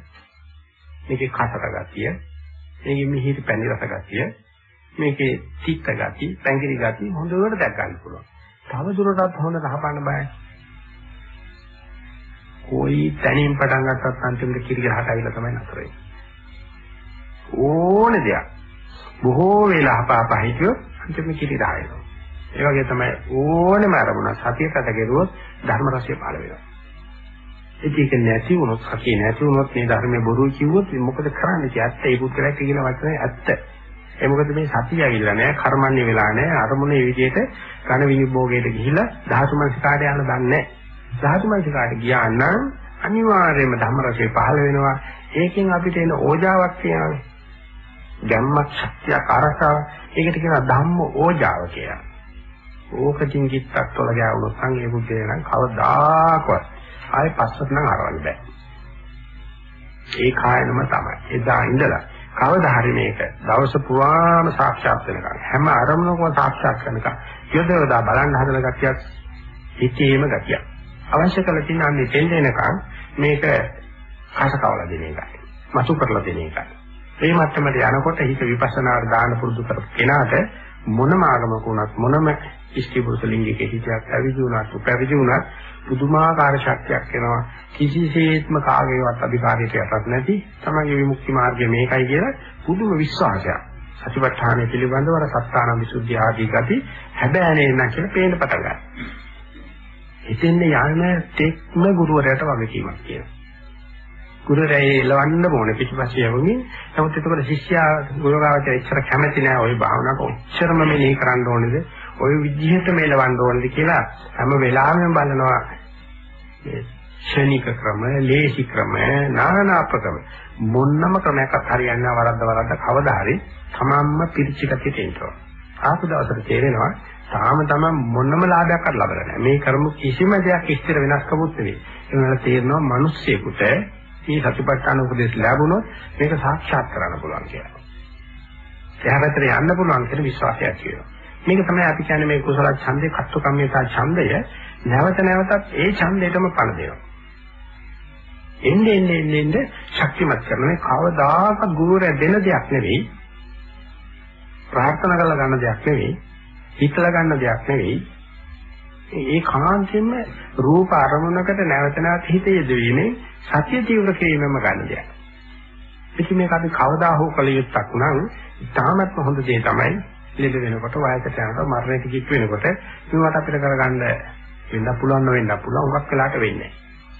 මේකේ කසට ගතිය, මේකේ මිහිරි පැණි රස ගතිය, මේකේ තිත්ත ගතිය, පැංගිරි ගතිය හොඳට දැක් ගන්න පුළුවන්. තව දුරටත් හොඳට හපන්න බෑ. කොයි තැනින් පටන් ගත්තත් අන්තිමට කිරිගහට ඇවිල්ලා තමයි නතර වෙන්නේ. ඕනේ දෙයක්. බොහෝ වෙලා හපාපහ හිටියොත් අන්තිමට කිරි දායනවා. ඒ වගේ තමයි ඕනෙම අරමුණ සතියකට ගෙරුවොත් ධර්ම රසය පහළ වෙනවා. ඒක නැති වුණොත් සතිය නැති වුණොත් මේ ධර්මයේ බොරු කිව්වොත් මොකද කරන්නේ? ඇත්ත ඒ පුත්‍රයෙක් කියන වචනේ ඇත්ත. ඒ මොකද මේ සතිය ඇවිල්ලා නැහැ, කර්මන්නේ වෙලා නැහැ. අරමුණේ විදිහට ඝන විනිභෝගයට ගිහිලා ධාතු මනසිකාට යන්න දන්නේ නැහැ. ධාතු මනසිකාට ගියා නම් අනිවාර්යයෙන්ම ධම්ම රසය පහළ වෙනවා. ඒකෙන් අපිට එන ඕජාවක් තියෙනවා. ගැම්මක් ශක්තියක් අරසාව. ඒකට කියනවා ධම්ම ඕජාව කියලා. ඕකකින් කිත්තක් වල ගෑවුනොත් සංගේ බුද්ධේ නම් කවදාකවත් ආයේ පස්සට නම් අරවන්න බෑ. ඒ කායනම තමයි. එදා ඉඳලා කවදා හරි මේක දවස පුරාම සාක්ෂාත් වෙනකන් හැම අරමුණකම සාක්ෂාත් කරනකන් යොදවලා බලන්න හදන ගතියක් හිතේම ගතියක්. අවශ්‍ය කරලා තියෙන අන්නේ දෙන්නේනකන් මේක කසකවල දෙන එකයි. මසු කරලා දෙන එකයි. මේ මට්ටමට යනකොට හිත විපස්සනාට දාන පුරුදු කරපු කෙනාට මොනම ආගමක වුණත් මොනම ඉස්ති පුරුෂ ලිංගික හිතයක් පැවිදි වුණත් උපැවිදි වුණත් පුදුමාකාර ශක්තියක් එනවා කිසිසේත්ම කාගේවත් අධිකාරියට යටත් නැති තමගේ විමුක්ති මාර්ගය මේකයි කියලා පුදුම විශ්වාසයක් සතිපට්ඨානය පිළිබඳව අර සත්‍තාන විසුද්ධිය ආදී ගති හැබෑනේ නැහැ කියලා පේන්න පටන් ගන්නවා. එතෙන් යන තෙක්ම ගුරුවරයාට වගකීමක් කියනවා. ගුරුවරයා එලවන්න ඕනේ පිටිපස්සේ යවමින්. නමුත් එතකොට ශිෂ්‍යයා ගුරුවරයාට එච්චර කැමති නැහැ ওই භාවනාවට ඔච්චරම මෙනෙහි කරන්න ඕනේද? ওই විදිහට මෙලවන්න ඕනේද කියලා හැම වෙලාවෙම බලනවා. ශනික ක්‍රම, ලේසි ක්‍රම, නානා ප්‍රක්‍රම මොන්නම ක්‍රමයක්වත් හරියන්නේ නැහැ වරද්ද වරද්ද කවදා හරි තමන්ම පිරිචිගතියට එනවා. ආපු දවසට තේරෙනවා තාම තමයි මොනම ලාභයක්වත් ලබලා නැහැ. මේ කරමු කිසිම දෙයක් ඉස්තර වෙනස්කමක් නෙවෙයි. ඒ වෙනලා තේරෙනවා මිනිස්සෙකුට මේ සතිපට්ඨාන උපදේශ ලැබුණොත් මේක සාක්ෂාත් කරන්න පුළුවන් කියලා. එහා පැත්තට යන්න පුළුවන් කියන විශ්වාසයක් තියෙනවා. මේක තමයි අපි කියන්නේ මේ කුසල ඡන්දේ කත්ව කම්මිතා ඡන්දය නැවත නැවතත් ඒ ඡන්දයටම පණ දෙනවා. එන්නේ එන්නේ එන්නේ ශක්තිමත් කරන මේ කවදාකවත් ගුරුවරයා දෙන දෙයක් නෙවෙයි. ප්‍රාර්ථනා කරලා ගන්න දෙයක් නෙවෙයි. හිතලා ගන්න දෙයක් නෙවෙයි. ඒ කාන්තෙන්ම රූප අරමුණකට නැවත නැවත හිත යෙදවීමෙන් සතිය තීව්‍ර කිරීමම ගන්න දෙයක්. ඉතින් මේක අපි කවදා හෝ කළ යුත්තක් නම් ඉතාමත්ම හොඳ දේ තමයි ලෙඩ වෙනකොට වයසට යනකොට මරණයට කිච් වෙනකොට මේවට අපිට කරගන්න වෙන්න පුළුවන් නොවෙන්න පුළුවන් උගක් වෙලාට වෙන්නේ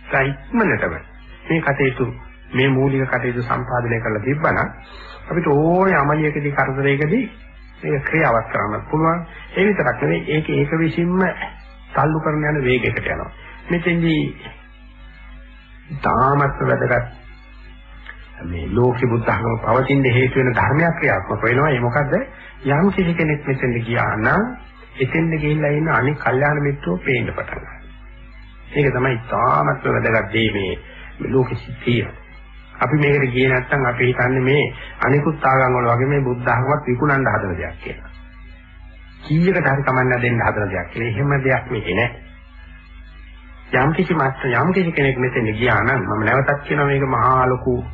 නැහැ. ඉක්මනටම මේ කටයුතු මේ මූලික කටයුතු සම්පාදනය කරලා තිබ්බනම් අපිට ඕනේ අමලියකදී කරදරයකදී මේක ක්‍රියාවත් කරන්න පුළුවන්. ඒ විතරක් නෙවෙයි ඒක ඒක විසින්ම තල්ලු කරන යන වේගයකට යනවා. මෙතෙන්දී තාමත් වැදගත් මේ ලෝකෙ බුද්ධ ධර්ම පවතින හේතු වෙන ධර්මයක් ක්‍රියාත්මක වෙනවා. ඒ මොකද්ද? යම් කිසි කෙනෙක් මෙතෙන්ද ගියා නම් එතෙන්ද ගිහිල්ලා ඉන්න අනික් කල්යාණ මිත්‍රෝ පේන්න පටන් ගන්නවා. ඒක තමයි තාමත් වැදගත් දේ මේ ලෝකෙ සිද්ධිය. අපි මේකට ගියේ නැත්නම් අපි හිතන්නේ මේ අනිකුත් ආගම් වල වගේ මේ බුද්ධ ධර්මවත් විකුණන්න හදන දෙයක් කියලා. කීයකට හරි කමන්න දෙන්න හදන දෙයක් කියලා. එහෙම දෙයක් මේකේ නැහැ. යම් කිසි මාත්‍ර යම් කිසි කෙනෙක් මෙතන ගියා නම් මම නැවතත් කියනවා මේක මහා ලොකු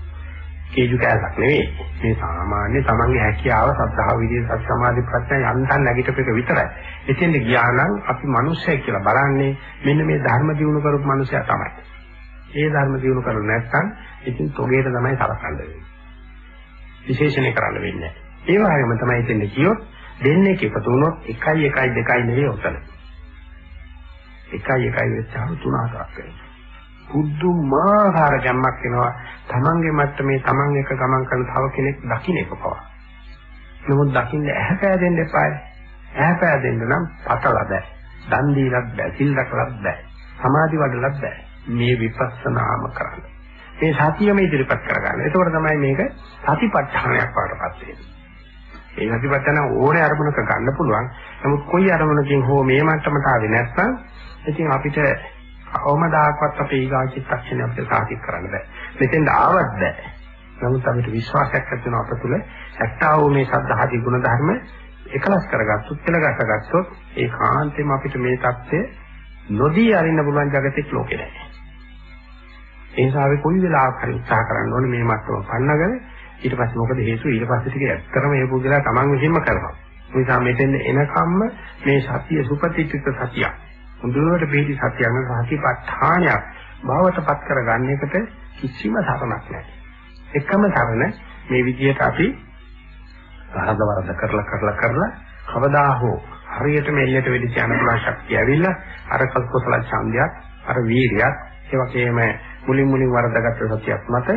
කේජු කෑල්ලක් නෙවෙයි. මේ සාමාන්‍ය තමන්ගේ හැකියාව සද්ධාව විදිහේ සත් සමාධි ප්‍රඥා යන්තම් නැගිටපෙක විතරයි. එතෙන්ද ගියා නම් අපි මිනිස්සෙක් කියලා බලන්නේ මෙන්න මේ ධර්ම දියුණු කරපු මිනිසයා තමයි. ඒ ධර්ම දියුණු කරලා නැත්නම් ඉතින් තොගේට තමයි සලකන්න වෙන්නේ. විශේෂණය කරන්න වෙන්නේ නැහැ. ඒ වගේම තමයි එතෙන්ද කියොත් දෙන්නේ එකතු වුණොත් 1 1 2 නෙවෙයි උතන. 1 1 වෙච්චාම 3 4ක් වෙනවා. පුදුමාකාර ගැම්මක් එනවා තමන්ගේ මට්ටමේ තමන් එක ගමන් කරන තව කෙනෙක් දකින්න එක පවා. නමුත් දකින්න ඇහැ පෑදෙන්න එපායි. ඇහැ පෑදෙන්න නම් පතල බෑ. දන් දීලත් බෑ, සිල් රැකලත් බෑ. සමාධි වඩලත් බෑ. මේ විපස්සනාම කරන්න. මේ සතියම ඉදිරිපත් කරගන්න. ඒකෝර තමයි මේක සතිපට්ඨානයක් වඩපත් වෙන්නේ. ඒ සතිපට්ඨාන ඕනේ අරමුණක ගන්න පුළුවන්. නමුත් කොයි අරමුණකින් හෝ මේ මට්ටමට ආවේ නැත්නම් ඉතින් අපිට කොහොමදාකවත් අපේ ඊගා චිත්තක්ෂණය අපිට සාතික කරන්න බෑ. මෙතෙන් ආවත් බෑ. නමුත් අපිට විශ්වාසයක් ඇති වෙන අප තුළ ඇත්තවෝ මේ සද්ධාදී ගුණ ධර්ම එකලස් කරගත්තොත් පෙළගසගත්තොත් ඒ කාන්තේම අපිට මේ தත්ත්වය නොදී අරින්න පුළුවන් జగතික ලෝකේ නැහැ. ඒ නිසා අපි කොයි වෙලාවක හරි උත්සාහ කරන්න ඕනේ මේ මට්ටම පන්නගෙන ඊට පස්සේ මොකද හේතුව ඊට පස්සේ ටික ඇත්තටම මේ පුද්ගලයා Taman විසින්ම කරනවා. ඒ නිසා මෙතෙන් එනකම්ම මේ සතිය සුපතිත්‍ත්‍ය සතියක්. හොඳට පිළිදි සත්‍යයන් සාහිපත්ථානයක් භවතපත් කරගන්න එකට කිසිම තරණක් නැහැ. එකම තරණ මේ විදිහට අපි වරද වරද කරලා කරලා කරලා කවදා හෝ හරියට මෙල්ලට වෙදිච්ච අනුකූල ශක්තිය ඇවිල්ලා අර කුසල ඡන්දයක් අර වීරියක් ඒ වගේම මුලින් මුලින් වරදගත් සත්‍යයක් මත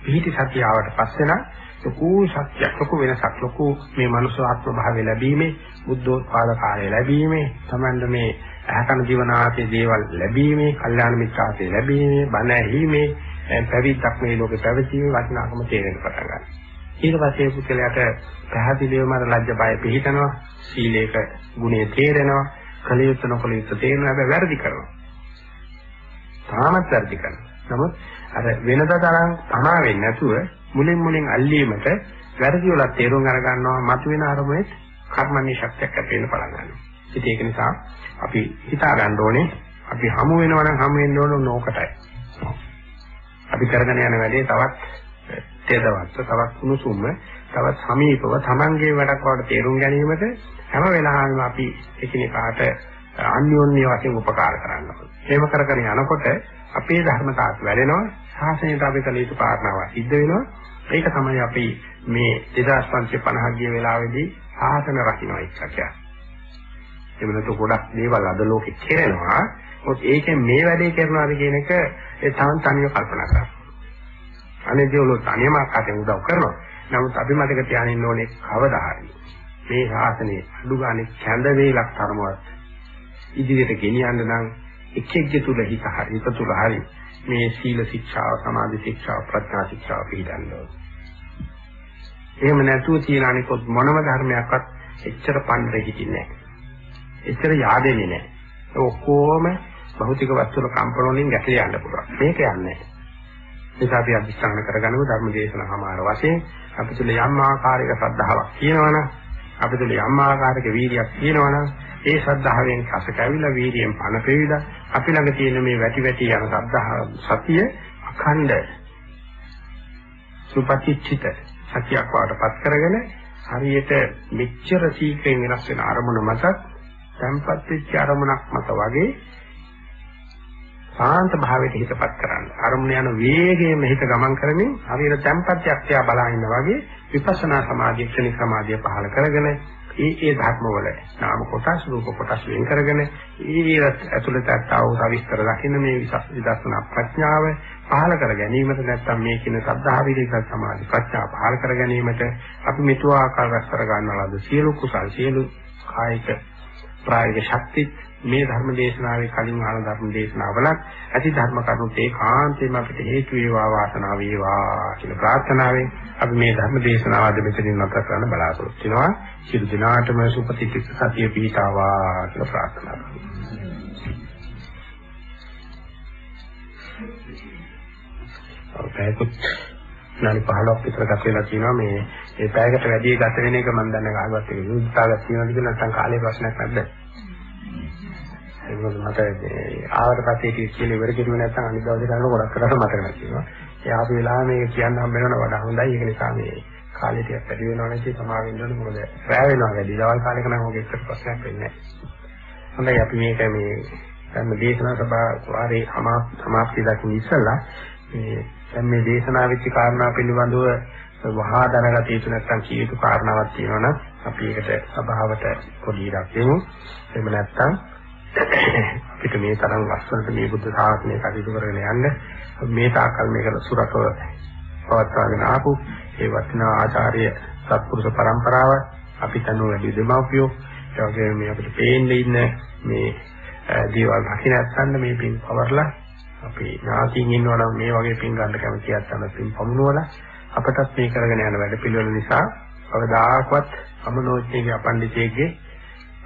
පිහිටි සතිය ආවට පස්සේ නම් ලොකු සත්‍යයක් ලොකු වෙනසක් ලොකු මේ මනුෂ්‍ය ආත්ම භාවය ලැබීමේ බුද්ධෝත්පාද කාලය ලැබීමේ තමන්ද මේ අහකන ජීවනායේ දේවල් ලැබීමේ කල්යාණ මිත්‍රාසේ ලැබීමේ බණ ඇහිීමේ පැවිද්දක් මේ ලෝකේ පැවතීමේ වටිනාකම තේරෙන්න පටන් ගන්නවා. ඊට පස්සේ පුද්ගලයාට පැහැදිලිවම අර ලැජ්ජ බය පිහිටනවා සීලේක ගුණේ තේරෙනවා කලියුත් නොකලියුත් තේරෙනවා හැබැයි වැරදි කරනවා. තාමත් වැරදි කරනවා. නමුත් අර වෙනදා තරම් තමා වෙන්නේ නැතුව මුලින් මුලින් අල්ලීමට වැරදි වල තේරුම් අරගන්නවා මතුවෙන අරමුණේ කර්මන්නේ ශක්තියක් ඇති වෙන පටන් ගන්නවා. ඉතින් ඒක නිසා අපි හිතා ගන්න ඕනේ අපි හමු වෙනවා නම් හමු වෙන්න ඕන නෝකටයි. අපි කරගෙන යන වැඩේ තවත් තේදවත් තවත් කුණුසුම්ම තවත් සමීපව Tamange වැඩක් වලට තේරුම් ගැනීමට හැම වෙලාවෙම අපි එකිනෙකාට අන්‍යෝන්‍ය වශයෙන් උපකාර කරන්න ඕනේ. එහෙම කරගෙන යනකොට අපේ ධර්මතාවත් වැඩෙනවා ශාසනයට අපි කළ යුතු කාරණාවක් සිද්ධ වෙනවා. ඒක තමයි අපි මේ 2550 ගිය වෙලාවේදී ශාසන රකින්න ඉච්ඡා කියන්නේ. ගොඩක් දේවල් අද ලෝකේ කෙරෙනවා. මොකද ඒකෙන් මේ වැඩේ කරනවාද කියන එක ඒ තවන් තනියම කල්පනා කරනවා. අනේ දේවල් තනියම අකටෙන් උදව් කරනවා. නමුත් අපි මතක තියාගන්න ඕනේ කවදා හරි මේ ශාසනයේ අඩු ගානේ කැඳ වේලක් තරමවත් ඉදිරියට ගෙනියන්න නම් එක් එක්ක තුල හිත හරි හිත තුල හරි මේ සීල ශික්ෂාව, සමාධි ශික්ෂාව, ප්‍රඥා ශික්ෂාව පිළිගන්න ඕනේ. එහෙම නැතුව තියෙන අනිකොත් මොනම ධර්මයක්වත් එච්චර පන්නර හිටින්නේ නැහැ. එච්චර yaadෙන්නේ නැහැ. ඔක්කොම භෞතික වස්තු වල කම්පන වලින් ගැටේ යන්න පුළුවන්. මේක යන්නේ නැහැ. ඒක අපි අධිෂ්ඨාන කරගන්නව ධර්ම දේශනාමාර වශයෙන් අපි තුල යම් ආකාරයක ශ්‍රද්ධාවක් තියෙනවනම් අපි තුල යම් ආකාරයක වීර්යයක් තියෙනවනම් ඒ ශ්‍රද්ධාවෙන් කස කැවිලා වීර්යයෙන් පණ පෙවිලා අපි ළඟ තියෙන මේ වැටි වැටි යන ශ්‍රද්ධා සතිය අඛණ්ඩ සුපතිච්චිත සතියක් වාටපත් කරගෙන හරියට මෙච්චර සීක්‍රයෙන් වෙනස් වෙන අරමුණ මතත් tempat වෙච්ච අරමුණක් මත වගේ සාන්ත භාවයට හිතපත් කරන්න. අරමුණ යන වේගයෙන් හිත ගමන් කරමින් හරියට tempat යක් බලා ඉන්නා වගේ විපස්සනා සමාධිය ක්ෂණික සමාධිය පහළ කරගෙන ඒ ඒ ධර්මවල නාම කොටස් රූප කොටස් වෙන් කරගෙන ඒ ඇතුළත අත්තාව සවිස්තර දකින්න මේ විදර්ශනා ප්‍රඥාව පහළ කර ගැනීමට නැත්නම් මේ කියන සද්ධා විදිහට සමාධි ප්‍රඥා පහළ කර ගැනීමට අපි මෙතුආ ආකාර රැස් කර ගන්නවාද සියලු කුසල් සියලු කායික ප්‍රායෝගික ශක්ති මේ ධර්ම දේශනාවේ කලින් ආන ධර්ම දේශනාවලත් ඇති ධර්ම කරුණු ඒකාන්තයෙන්ම අපිට හේතු වේවා වාසනාව වේවා කියන ප්‍රාර්ථනාවෙන් අපි මේ ධර්ම දේශනාව අද මෙතනින් නැවත කරන්න බලාපොරොත්තු වෙනවා. සියලු දිනාටම සුපතිත්‍ත සතිය පිහිටාවා කියලා ප්‍රාර්ථනා කරනවා. පැයකුත් විනාඩි 15ක් විතර ගත වෙලා තියෙනවා මේ ඒ පැයකට වැඩි ගත වෙන එක මම දන්නේ කාගවත් ඒක විරුද්ධතාවයක් තියෙනවද කියලා නැත්නම් කාලේ ප්‍රශ්නයක් නැද්ද? ඒක මට ආවට පස්සේ ඒක කියලා ඉවර කෙරුවේ නැත්නම් අනිත් දවසේ කරනකොට ගොඩක් කරලා මතක නැතිවෙනවා. ඒ ආපු වෙලාව මේක කියන්න හම්බ වෙනවනේ වඩා හොඳයි. ඒක නිසා මේ කාලේ ටිකක් වැඩි වෙනවා නැති සමා වෙන්න ඕනේ මොකද රැ වෙනවා වැඩි. දවල් කාලේක නම් ඔගේ එක්ක ප්‍රශ්නයක් වෙන්නේ නැහැ. හොඳයි අපි මේක මේ දැන් දේශනා සභා වාරේ සමාප්තිය දක්වන ඉස්සලා මේ දැන් මේ දේශනා වෙච්ච කාරණා පිළිබඳව වහා දැනගත යුතු නැත්නම් කිය යුතු කාරණාවක් තියෙනවනම් අපි ඒකට සභාවට පොඩි ඉඩක් දෙමු. එහෙම නැත්නම් අපිට මේ තරම් ලස්සනට මේ බුද්ධ ශාසනය කටයුතු කරගෙන යන්න මේ තාකල් මේක සුරකව පවත්වාගෙන ආපු ඒ වටිනා ආචාර්ය සත්පුරුෂ પરම්පරාව අපිට අනුව වැඩි දෙමව්පියෝ. ඒ වගේම මේ අපිට පේන්නේ ඉන්න මේ දේවල් රකින්න නැත්නම් මේ පින් පවර්ලා අපි ඥාතියින් ඉන්නවා නම් මේ වගේ පින් ගන්න කැමති අත්නම් පින් පමුණුවලා අපටත් මේ කරගෙන යන වැඩ පිළිවෙල නිසා කවදාකවත් අමනෝච්චයේ අපණ්ඩිතයේ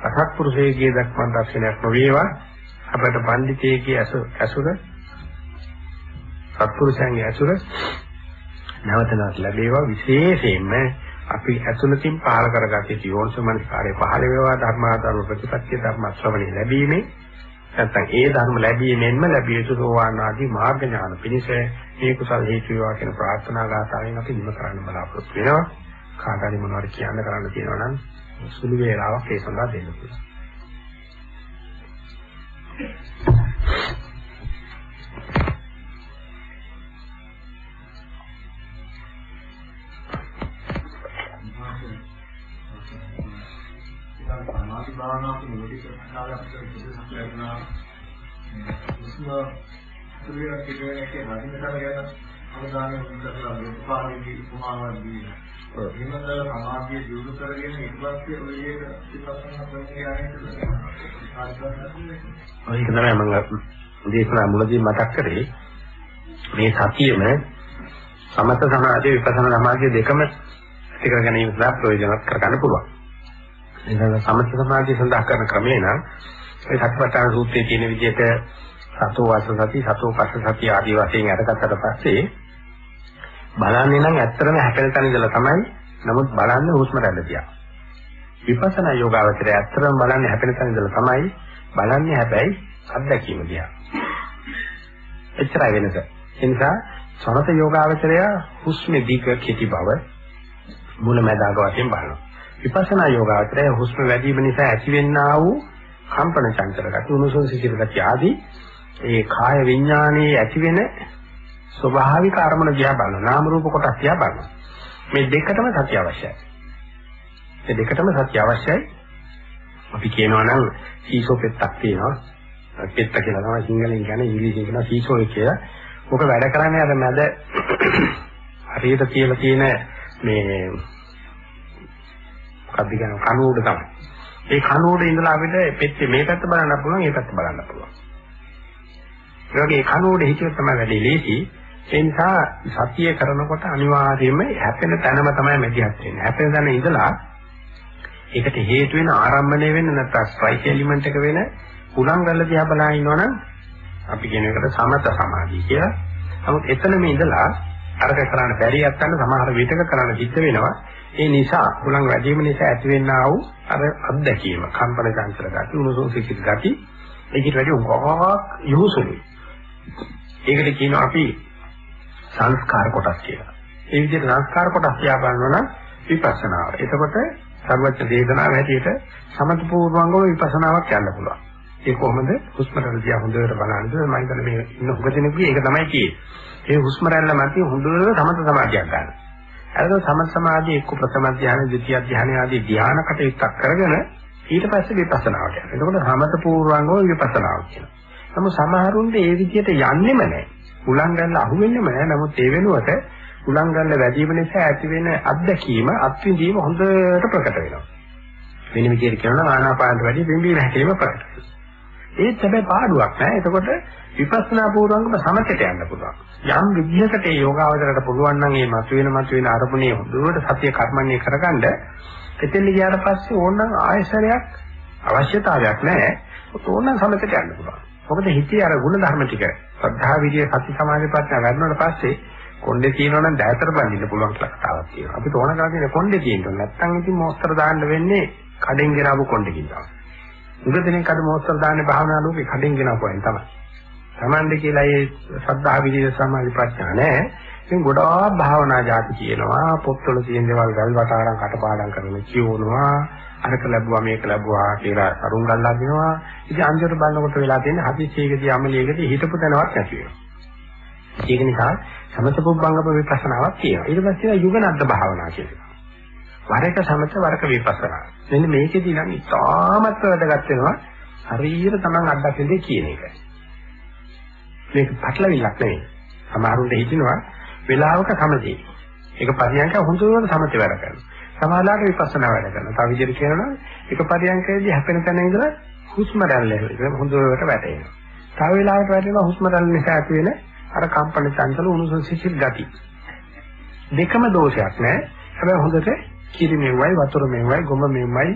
අසත්පුරුෂයෙක්ගේ දක්වන දර්ශනයක් නොවේවා. අපට පඬිතේගේ ඇසුර සත්පුරුෂයන්ගේ ඇසුර නැවත නැවත ලැබේවා. විශේෂයෙන්ම අපි ඇතුළතින් පහල කරගත්තේ යෝනිසමනස්කාරය පහල වේවා. ධර්මාදාන ප්‍රතිපත්තිය ධර්ම ශ්‍රවණය ලැබීමේ නැත්නම් ඒ ධර්ම ලැබීමෙන්ම ලැබිය යුතු සෝවාන් ආදී මාර්ග ඥාන පිණිස මේ කුසල හේතු වේවා කියන ප්‍රාර්ථනා ගාථාවෙන් අපි නිම කරන්න බලාපොරොත්තු වෙනවා. කාටරි මොනවද කියන්න කරන්න තියෙනවා නම් සුළු වේලාවක් ඒ සඳහා දෙන්න පුළුවන්. සමාධි භාවනාවක මූලික ප්‍රශ්නාවක් අපිට ලැබුණා. විශ්ව සුවියක් කියන එකේ වදින තර ගැන අවධානය යොමු කරලා උපාරේදී උපමාවක් දීලා. එහෙම කරලා සමාධිය දියුණු කරගෙන ඔය එක විපස්සනා තමයි මම දේශනා මුලදී මතක් කරේ මේ සතියෙම සමත සමාධිය විපස්සනා සමාධිය දෙකම ඇති කර ගැනීම සඳහා ප්‍රයෝජනවත් කරගන්න පුළුවන්. ඒක සමත සමාධිය සඳහා කරන ක්‍රමේ නම් ඒ සත්‍යපට්ඨාන සූත්‍රයේ තියෙන විදිහට සතෝ වාස සති සතෝ පස්ස සති ආදී වශයෙන් අරගත්තට පස්සේ බලන්නේ නම් ඇත්තටම හැපෙන තැන ඉඳලා තමයි නමුත් බලන්නේ හුස්ම රැල්ල දිහා. විපස්සනා යෝගාවචරය ඇත්තටම බලන්නේ හැපෙන තැන ඉඳලා තමයි බලන්නේ හැබැයි අත්දැකීම දිහා. එච්චරයි වෙනස. ඒ නිසා සමත යෝගාවචරය හුස්මේ දිග කෙටි බව මුලැමැදාග වශයෙන් බලනවා. විපස්සනා යෝගාවචරය හුස්ම වැඩි වීම නිසා ඇතිවෙනා වූ කම්පන චංචල ගති උණුසුම් සිසිල් ගති ආදී ඒ කාය විඥානයේ ඇතිවෙන ස්වභාවික අරමුණ දිහා බලනවා. නාම රූප කොටස් දිහා බලනවා. මේ දෙකටම සත්‍ය අවශ්‍යයි. මේ දෙකටම සත්‍ය අවශ්‍යයි. අපි කියනවා නම් සීසෝ පෙත්තක් තියෙනවා. පෙත්ත කියලා තමයි සිංහලෙන් කියන්නේ ඉංග්‍රීසියෙන් කියනවා සීසෝ කියලා. ඔක වැඩ කරන්නේ අර මැද හරියට තියලා තියෙන මේ මොකක්ද කියන කණුවඩ තමයි. ඒ කණුවඩ ඉඳලා අපිට පෙත්තේ මේ පැත්ත බලන්න පුළුවන්, මේ පැත්ත බලන්න පුළුවන්. ඒ වගේ කණුවඩ හිතියොත් තමයි වැඩේ ලේසි. ඒ නිසා සතිය කරනකොට අනිවාර්යයෙන්ම හැපෙන තැනම තමයි මැදිහත් වෙන්නේ. හැපෙන තැන ඉඳලා ඒකට හේතු වෙන ආරම්භණය වෙන්න නැත්නම් ස්ට්‍රයික් එලිමන්ට් එක වෙන උලංගල්ල දිහා බලා ඉන්නවනම් අපි කියන එකට සමත සමාධිය කියලා. නමුත් එතනම ඉඳලා අරක කරන්න බැරි යත්තන්න සමහර විටක කරන්න සිද්ධ වෙනවා. ඒ නිසා උලංග වැඩිම නිසා ඇතිවෙනා වූ අර අත්දැකීම කම්පන චංචල ගති උණුසුම් සිසිල් ගති ඒකට වැඩි උගාවක් යොසුලුයි. ඒකට කියනවා අපි සංස්කාර කොටස් කියලා. ඒ විදිහට සංස්කාර කොටස් තියා බලනවා නම් විපස්සනාව. එතකොට සර්වඥ දේශනාව හැටියට සමත පූර්වංගව විපස්සනාවක් යන්න පුළුවන්. ඒ කොහොමද? හුස්ම රැල්ල දිහා හොඳට බලනද මම හිතන්නේ මේ ඉන්න උගදිනෙකුගේ ඒක තමයි කියේ. ඒ හුස්ම රැල්ල මත හොඳට සමත සමාධියක් ගන්න. අරද සමත සමාධිය එක්ක ප්‍රථම ධ්‍යාන, ද්විතිය ධ්‍යාන ආදී ධ්‍යාන කටයුත්තක් කරගෙන ඊට පස්සේ විපස්සනාවට යනවා. එතකොට සමත පූර්වංගව විපස්සනාව කියනවා. නමුත් සමහරුන්ට ඒ විදිහට යන්නෙම නැහැ. උලන් ගන්න අහුවෙන්නෙම නැහැ. නමුත් ඒ වෙනුවට උලන් ගන්න වැඩි වෙන නිසා ඇති වෙන අත්දැකීම අත්විඳීම හොඳට ප්‍රකට වෙනවා. වෙන විදිහට කියනවා ආනාපානට වැඩි පිම්බීම හැකීම ප්‍රකට වෙනවා. ඒත් හැබැයි පාඩුවක් නෑ. එතකොට විපස්සනා පූර්වංගම සමතට යන්න පුළුවන්. යම් විදිහකට ඒ යෝගාවචරයට පුළුවන් නම් මේ මතුවෙන මතුවෙන අරමුණේ හොඳට සතිය කර්මන්නේ කරගන්න එතෙන් ගියාට පස්සේ ඕනනම් ආයශරයක් අවශ්‍යතාවයක් නෑ. ඕනනම් සමතට යන්න පුළුවන්. මොකද හිතේ අර ගුණ ධර්ම ටික සද්ධා විදියේ සති සමාධි ප්‍රඥා වැඩනට පස්සේ කොණ්ඩේ තියෙනවා නම් දැතර බඳින්න පුළුවන් කියලා කතාවක් තියෙනවා. අපිට ඕන කරලා තියෙන කොණ්ඩේ තියෙනවා. නැත්තම් ඉතින් මොස්තර දාන්න වෙන්නේ කඩෙන් ගෙනාවු කොණ්ඩකින් තමයි. උගදෙනෙක් අද මොස්තර දාන්නේ භාවනා ලෝකේ කඩෙන් ගෙනාවුවෙන් තමයි. Tamande කියලා ඒ සද්ධා විදියේ සමාධි ප්‍රඥා නැහැ. ඉතින් ගොඩාක් භාවනා જાති කියනවා. පොත්වල තියෙන දේවල් ගල් වටාරම් කටපාඩම් කරන කියවනවා. අරක ලැබුවා මේක ලැබුවා කියලා අරුන් ගල්ලා දෙනවා. ඉතින් අන්තිමට බලනකොට වෙලා තියෙන හදිස්සියකදී අමලියකදී හිතපු තැනවත් නැති වෙනවා. ඒක නිසා සමත පුබ්බංගම විපස්සනාවක් තියෙනවා. ඊට පස්සේ යුගනද්ද භාවනා කියනවා. වරක සමත වරක විපස්සනා. මෙන්න මේකෙදී නම් ඉතාමත් වැදගත් වෙනවා. හරියට Taman අත්දැකීම් කියන එක. මේක පැටලවිලක් නෙවෙයි. සමහරුන්ට හිතෙනවා වෙලාවක සමතේ. ඒක පරියන්ක හොඳට සමතේ වැඩ කරනවා. සමහරලාට විපස්සනා වැඩ කරනවා. තව විදිහට කියනවා එක පරියන්කේදී හැපෙන තැන ඉඳලා හුස්ම රැල්ල හොඳට වැටෙනවා. තව වෙලාවකට වැටෙනවා හුස්ම රැල්ල නිසා ඇති වෙන අර කම්පන චංචල උණුසුම් සිසිල් ගති. දෙකම දෝෂයක් නෑ. හැබැයි හොඳට කිරි මෙව්වයි වතුර මෙව්වයි ගොම මෙව්වයි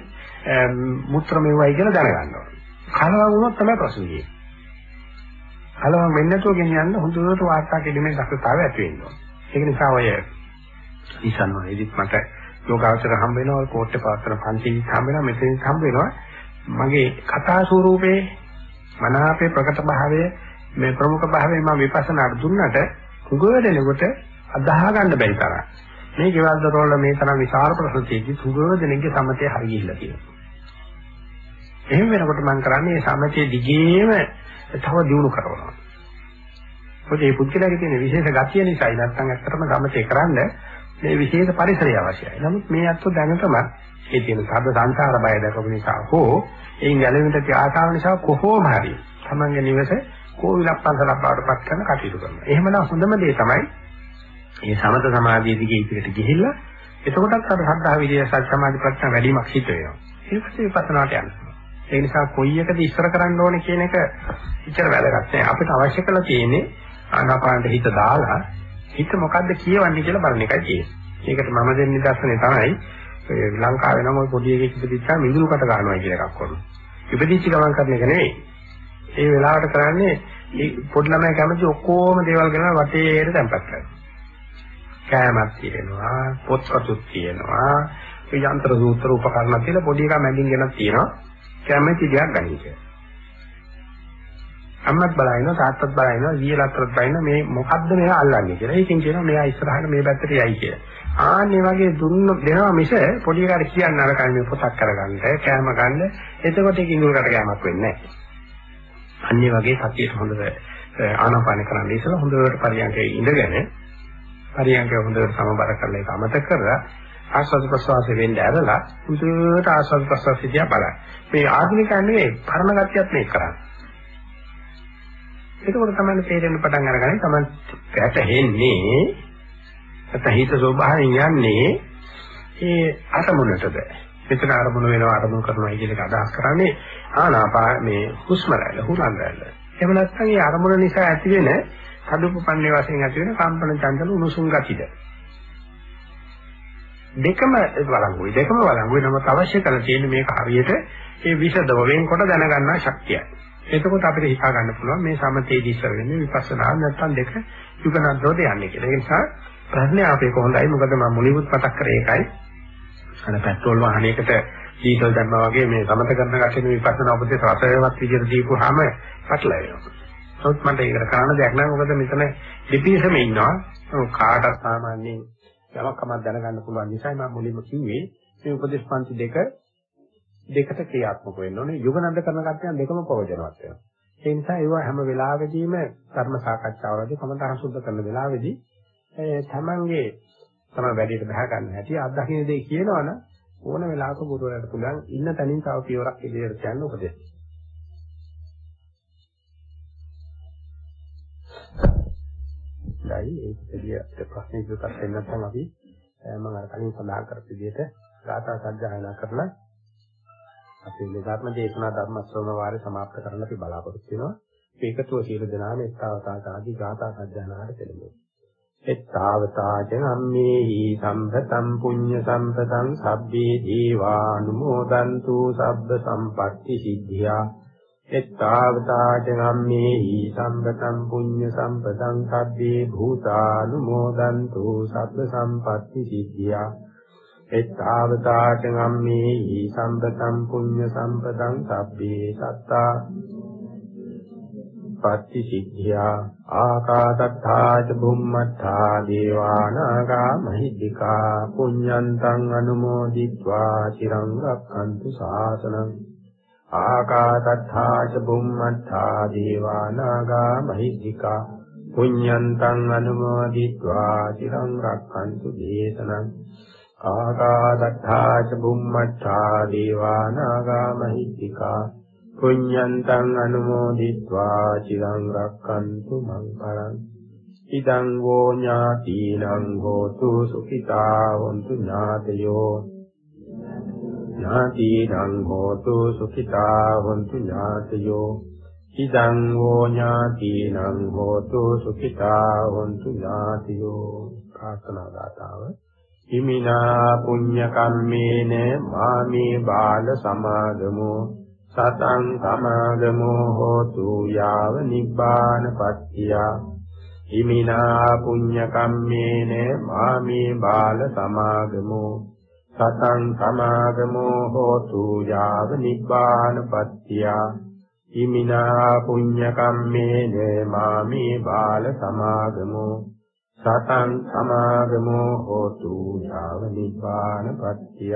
මුත්‍ර මෙව්වයි කියලා දැනගන්න ඕනේ. කලවම් වුණොත් තමයි ප්‍රශ්නේ. කලවම් වෙන්නේ නැතුව ගෙනියන්න හොඳට වාර්තා කිරීමේ දක්ෂතාවය ඇති වෙන්න ඕනේ. ඒක නිසා ඔය ඉසන්ව එදිත් මට යෝගාචර හම්බ වෙනවා කෝට්ටේ පාත්‍ර පන්තිවිත් හම්බ වෙනවා මෙතනින් හම්බ වෙනවා. මගේ කතා ස්වරූපේ මනාපේ ප්‍රකට භාවය මේ ප්‍රමුඛ භාවය මම විපස්සනාට දුන්නට උගවදෙනකොට අදාහ ගන්න බැරි තරම්. මේ ගෙවල් දරවල මේ තරම් විශාල ප්‍රශ්න තියෙද්දි උගවදෙනගේ සමතේ හරි ගිහිල්ලා තියෙනවා. එහෙම වෙනකොට මම කරන්නේ මේ සමතේ දිගේම තව දියුණු කරනවා. මොකද මේ පුද්ගලයාගේ තියෙන විශේෂ ගතිය නිසායි නැත්නම් ඇත්තටම සමතේ කරන්නේ මේ විශේෂ පරිසරය අවශ්‍යයි. නමුත් මේ අත්ව දැනටම ඒ තියෙන සාද සංසාර බය දක්වපු නිසා හෝ එයින් ගැලවෙන්නට ආසාව නිසා කොහොම හරි තමන්ගේ නිවස කෝවිලක් පන්සලක් බවට පත් කරන කටයුතු කරනවා. එහෙමනම් හොඳම දේ තමයි මේ සමත සමාධිය දිගේ ඉදිරියට ගිහිල්ලා එතකොටත් අර සද්ධා විද්‍යාව සත්‍ය සමාධි ප්‍රඥා වැඩිමක් සිද්ධ වෙනවා. ඊට පස්සේ විපස්සනාට යනවා. ඒ නිසා කොයි එකද ඉස්සර කරන්න ඕනේ කියන එක ඉච්චර වැදගත් නෑ. අපිට අවශ්‍ය කරලා තියෙන්නේ ආනාපානට හිත දාලා හිත මොකද්ද කියවන්නේ කියලා බලන එකයි තියෙන්නේ. ඒකට මම දෙන්න නිදර්ශනේ තමයි ලංකාවේ නම් ওই පොඩි එකෙක් ඉපදිච්චා මිදුලුකට ගන්නවා කියලා එකක් වුණා. ඉපදිච්ච ගමන් කරන එක නෙවෙයි. ඒ වෙලාවට කරන්නේ මේ පොඩි ළමයි කැමති ඔක්කොම දේවල් ගෙනලා වටේට තැම්පත් කරනවා. කෑමක් තියෙනවා, පොත්පත්ුත් තියෙනවා, යන්ත්‍ර සූත්‍ර උපකරණ කියලා පොඩි එකා මැදින් ගෙනත් තියෙනවා. කැමැති දෙයක් ගන්න කියලා. අම්මත් බලනවා තාත්තත් බලනවා ඊයලත්වත් බලන මේ මොකද්ද මෙයා අල්ලන්නේ කියලා. ඒකෙන් කියනවා මෙයා ඉස්සරහට මේ පැත්තට යයි කියලා. ආන්නේ වගේ දුන්න දෙනවා මිස පොඩි එකාට කියන්න අර කන්නේ පොතක් කරගන්න, කෑම ගන්න. එතකොට ඒක ඉඟුරකට කෑමක් වෙන්නේ නැහැ. අන්නේ වගේ සතියට හොඳට ආනාපාන කරන්න ඉස්සලා හොඳට පරියන්කේ ඉඳගෙන පරියන්කේ හොඳට සමබර කරලා ඒක අමතක කරලා ආස්වාද ප්‍රසවාසයෙන් වෙන්න ඇරලා හොඳට ආස්වාද ප්‍රසවාසය දිහා බලන්න. මේ ආධුනිකයන් නෙවෙයි පරණ ගතියත් මේක කරන්නේ. එතකොට තමයි තේරෙන්න පටන් අරගන්නේ තමයි වැටෙන්නේ නැත්නම් හිත ස්වභාවයෙන් යන්නේ ඒ අරමුණටද. මෙතන අරමුණ වෙනවා අරමුණු කරනවා කියන එක අදහස් කරන්නේ ආනාපා මේ හුස්ම රැල්ල හුලං රැල්ල. එහෙම නැත්නම් ඒ අරමුණ නිසා ඇති වෙන කඩුපපන්නේ වශයෙන් ඇති වෙන කම්පන චංචල උණුසුම් ගතිද. දෙකම වළංගුයි දෙකම වළංගුයි නමුත් අවශ්‍ය කරලා තියෙන මේක හරියට ඒ විෂදව වෙන්කොට දැනගන්නා ශක්තියයි. එතකොට අපිට හිතා ගන්න පුළුවන් මේ සමතේදී ඉස්සර වෙන්නේ විපස්සනා නැත්නම් දෙක යුගනද්දෝද යන්නේ කියලා. ඒ නිසා ප්‍රශ්නේ ආපේ කොහොඳයි මොකද මම මුලින්ම මතක් කරේ ඒකයි. අර පෙට්‍රෝල් වාහනයකට ඩීසල් දැම්මා වගේ මේ සමත කරන කටින් විපස්සනා උපදේශ රසවත් විදිහට දීපුවාම පටලැවෙනවා. නමුත් මට ඒකට කරන්න දෙයක් නැහැ මොකද මෙතන ඩිපිසම ඉන්නවා. කාටත් සාමාන්‍යයෙන් යමක් කමක් දැනගන්න පුළුවන් නිසා මම මුලින්ම කිව්වේ මේ උපදේශ පන්ති දෙක දෙකට ක්‍රියාත්මක වෙන්න ඕනේ. යුගනන්ද කරන කට්ටියන් දෙකම ප්‍රයෝජනවත් වෙනවා. ඒ නිසා ඒවා හැම වෙලාවෙදීම ධර්ම සාකච්ඡාවලදී කමතහ සුද්ධ කරන වෙලාවෙදී තමන්ගේ තමයි වැඩේට බහ ගන්න හැටි අත්දකින්න දේ කියනවනම් ඕන වෙලාවක ගුරුවරයාට පුළුවන් ඉන්න තැනින් තව පියවරක් ඉදිරියට යන්න උපදෙස්. දැයි ඒක පිළියෙත් ප්‍රශ්න ඉදිරිපත් වෙන්න නැත්නම් අපි මම අර කලින් සඳහන් කරපු විදිහට ගාථා සජ්ජායනා කරලා අපි මේ ධර්ම දේශනා ධර්ම ශ්‍රවණ වාරය સમાપ્ત කරන්න අපි බලාපොරොත්තු වෙනවා. ඒකතුව සියලු දෙනාම එක්තාවතාකාදී ගාථා සජ්ජායනාට දෙලෙමු. එත්තාවතාච අම්මේහි සම්පතම් පුඤ්ඤ සම්පතං සබ්බේ දීවානුමෝදන්තු සබ්බ සම්පatti සිද්ධියා එත්තාවතාච ගම්මේහි සම්පතං පුඤ්ඤ සම්පතං සබ්බේ භූතානුමෝදන්තු සබ්බ සම්පatti සිද්ධියා එත්තාවතාච ගම්මේහි සම්පතම් පුඤ්ඤ සම්පතං සබ්බේ සත්තා පත්‍ති සිද්ධා ආකාසත්තා ච බුම්මත්තා දේවානාගා මහිද්దికා පුඤ්ඤන්තං අනුමෝදිත්වා චිරං රක්ඛන්තු ශාසනං ආකාසත්තා ච බුම්මත්තා දේවානාගා මහිද්దికා පුඤ්ඤන්තං අනුමෝදිත්වා චිරං රක්ඛන්තු දේශනං ආකාදත්තා ච බුම්මත්තා දේවානාගා මහිත්‍තිකා පුඤ්ඤන්තං අනුමෝදිत्वा චිරං රක්칸තු මං පරං ඉදං වෝ ඥාතිනං හෝතු සුඛිතා වന്തു ඥාතයෝ ඥාතිනං හෝතු සුඛිතා වന്തു ඥාතයෝ ඉදං වෝ ඥාතිනං හෝතු සුඛිතා වന്തു ඥාතයෝ. ප්‍රාර්ථනා දාතාව හිමිනා පුඤ්ඤ කම්මේන මාමේ බාල සමාගමෝ සතං සමාගමෝ හෝතු යාව නිබ්බාන පත්තිය හිමිනා පුඤ්ඤ කම්මේන මාමේ බාල සමාගමෝ සතං සමාගමෝ හෝතු යාව නිබ්බානපත්තිය ඉමිනා පුඤ්ඤ කම්මේන මාමේ බාල සමාගමෝ සතං සමාගමෝ හෝතු යාව නිබ්බානපත්තිය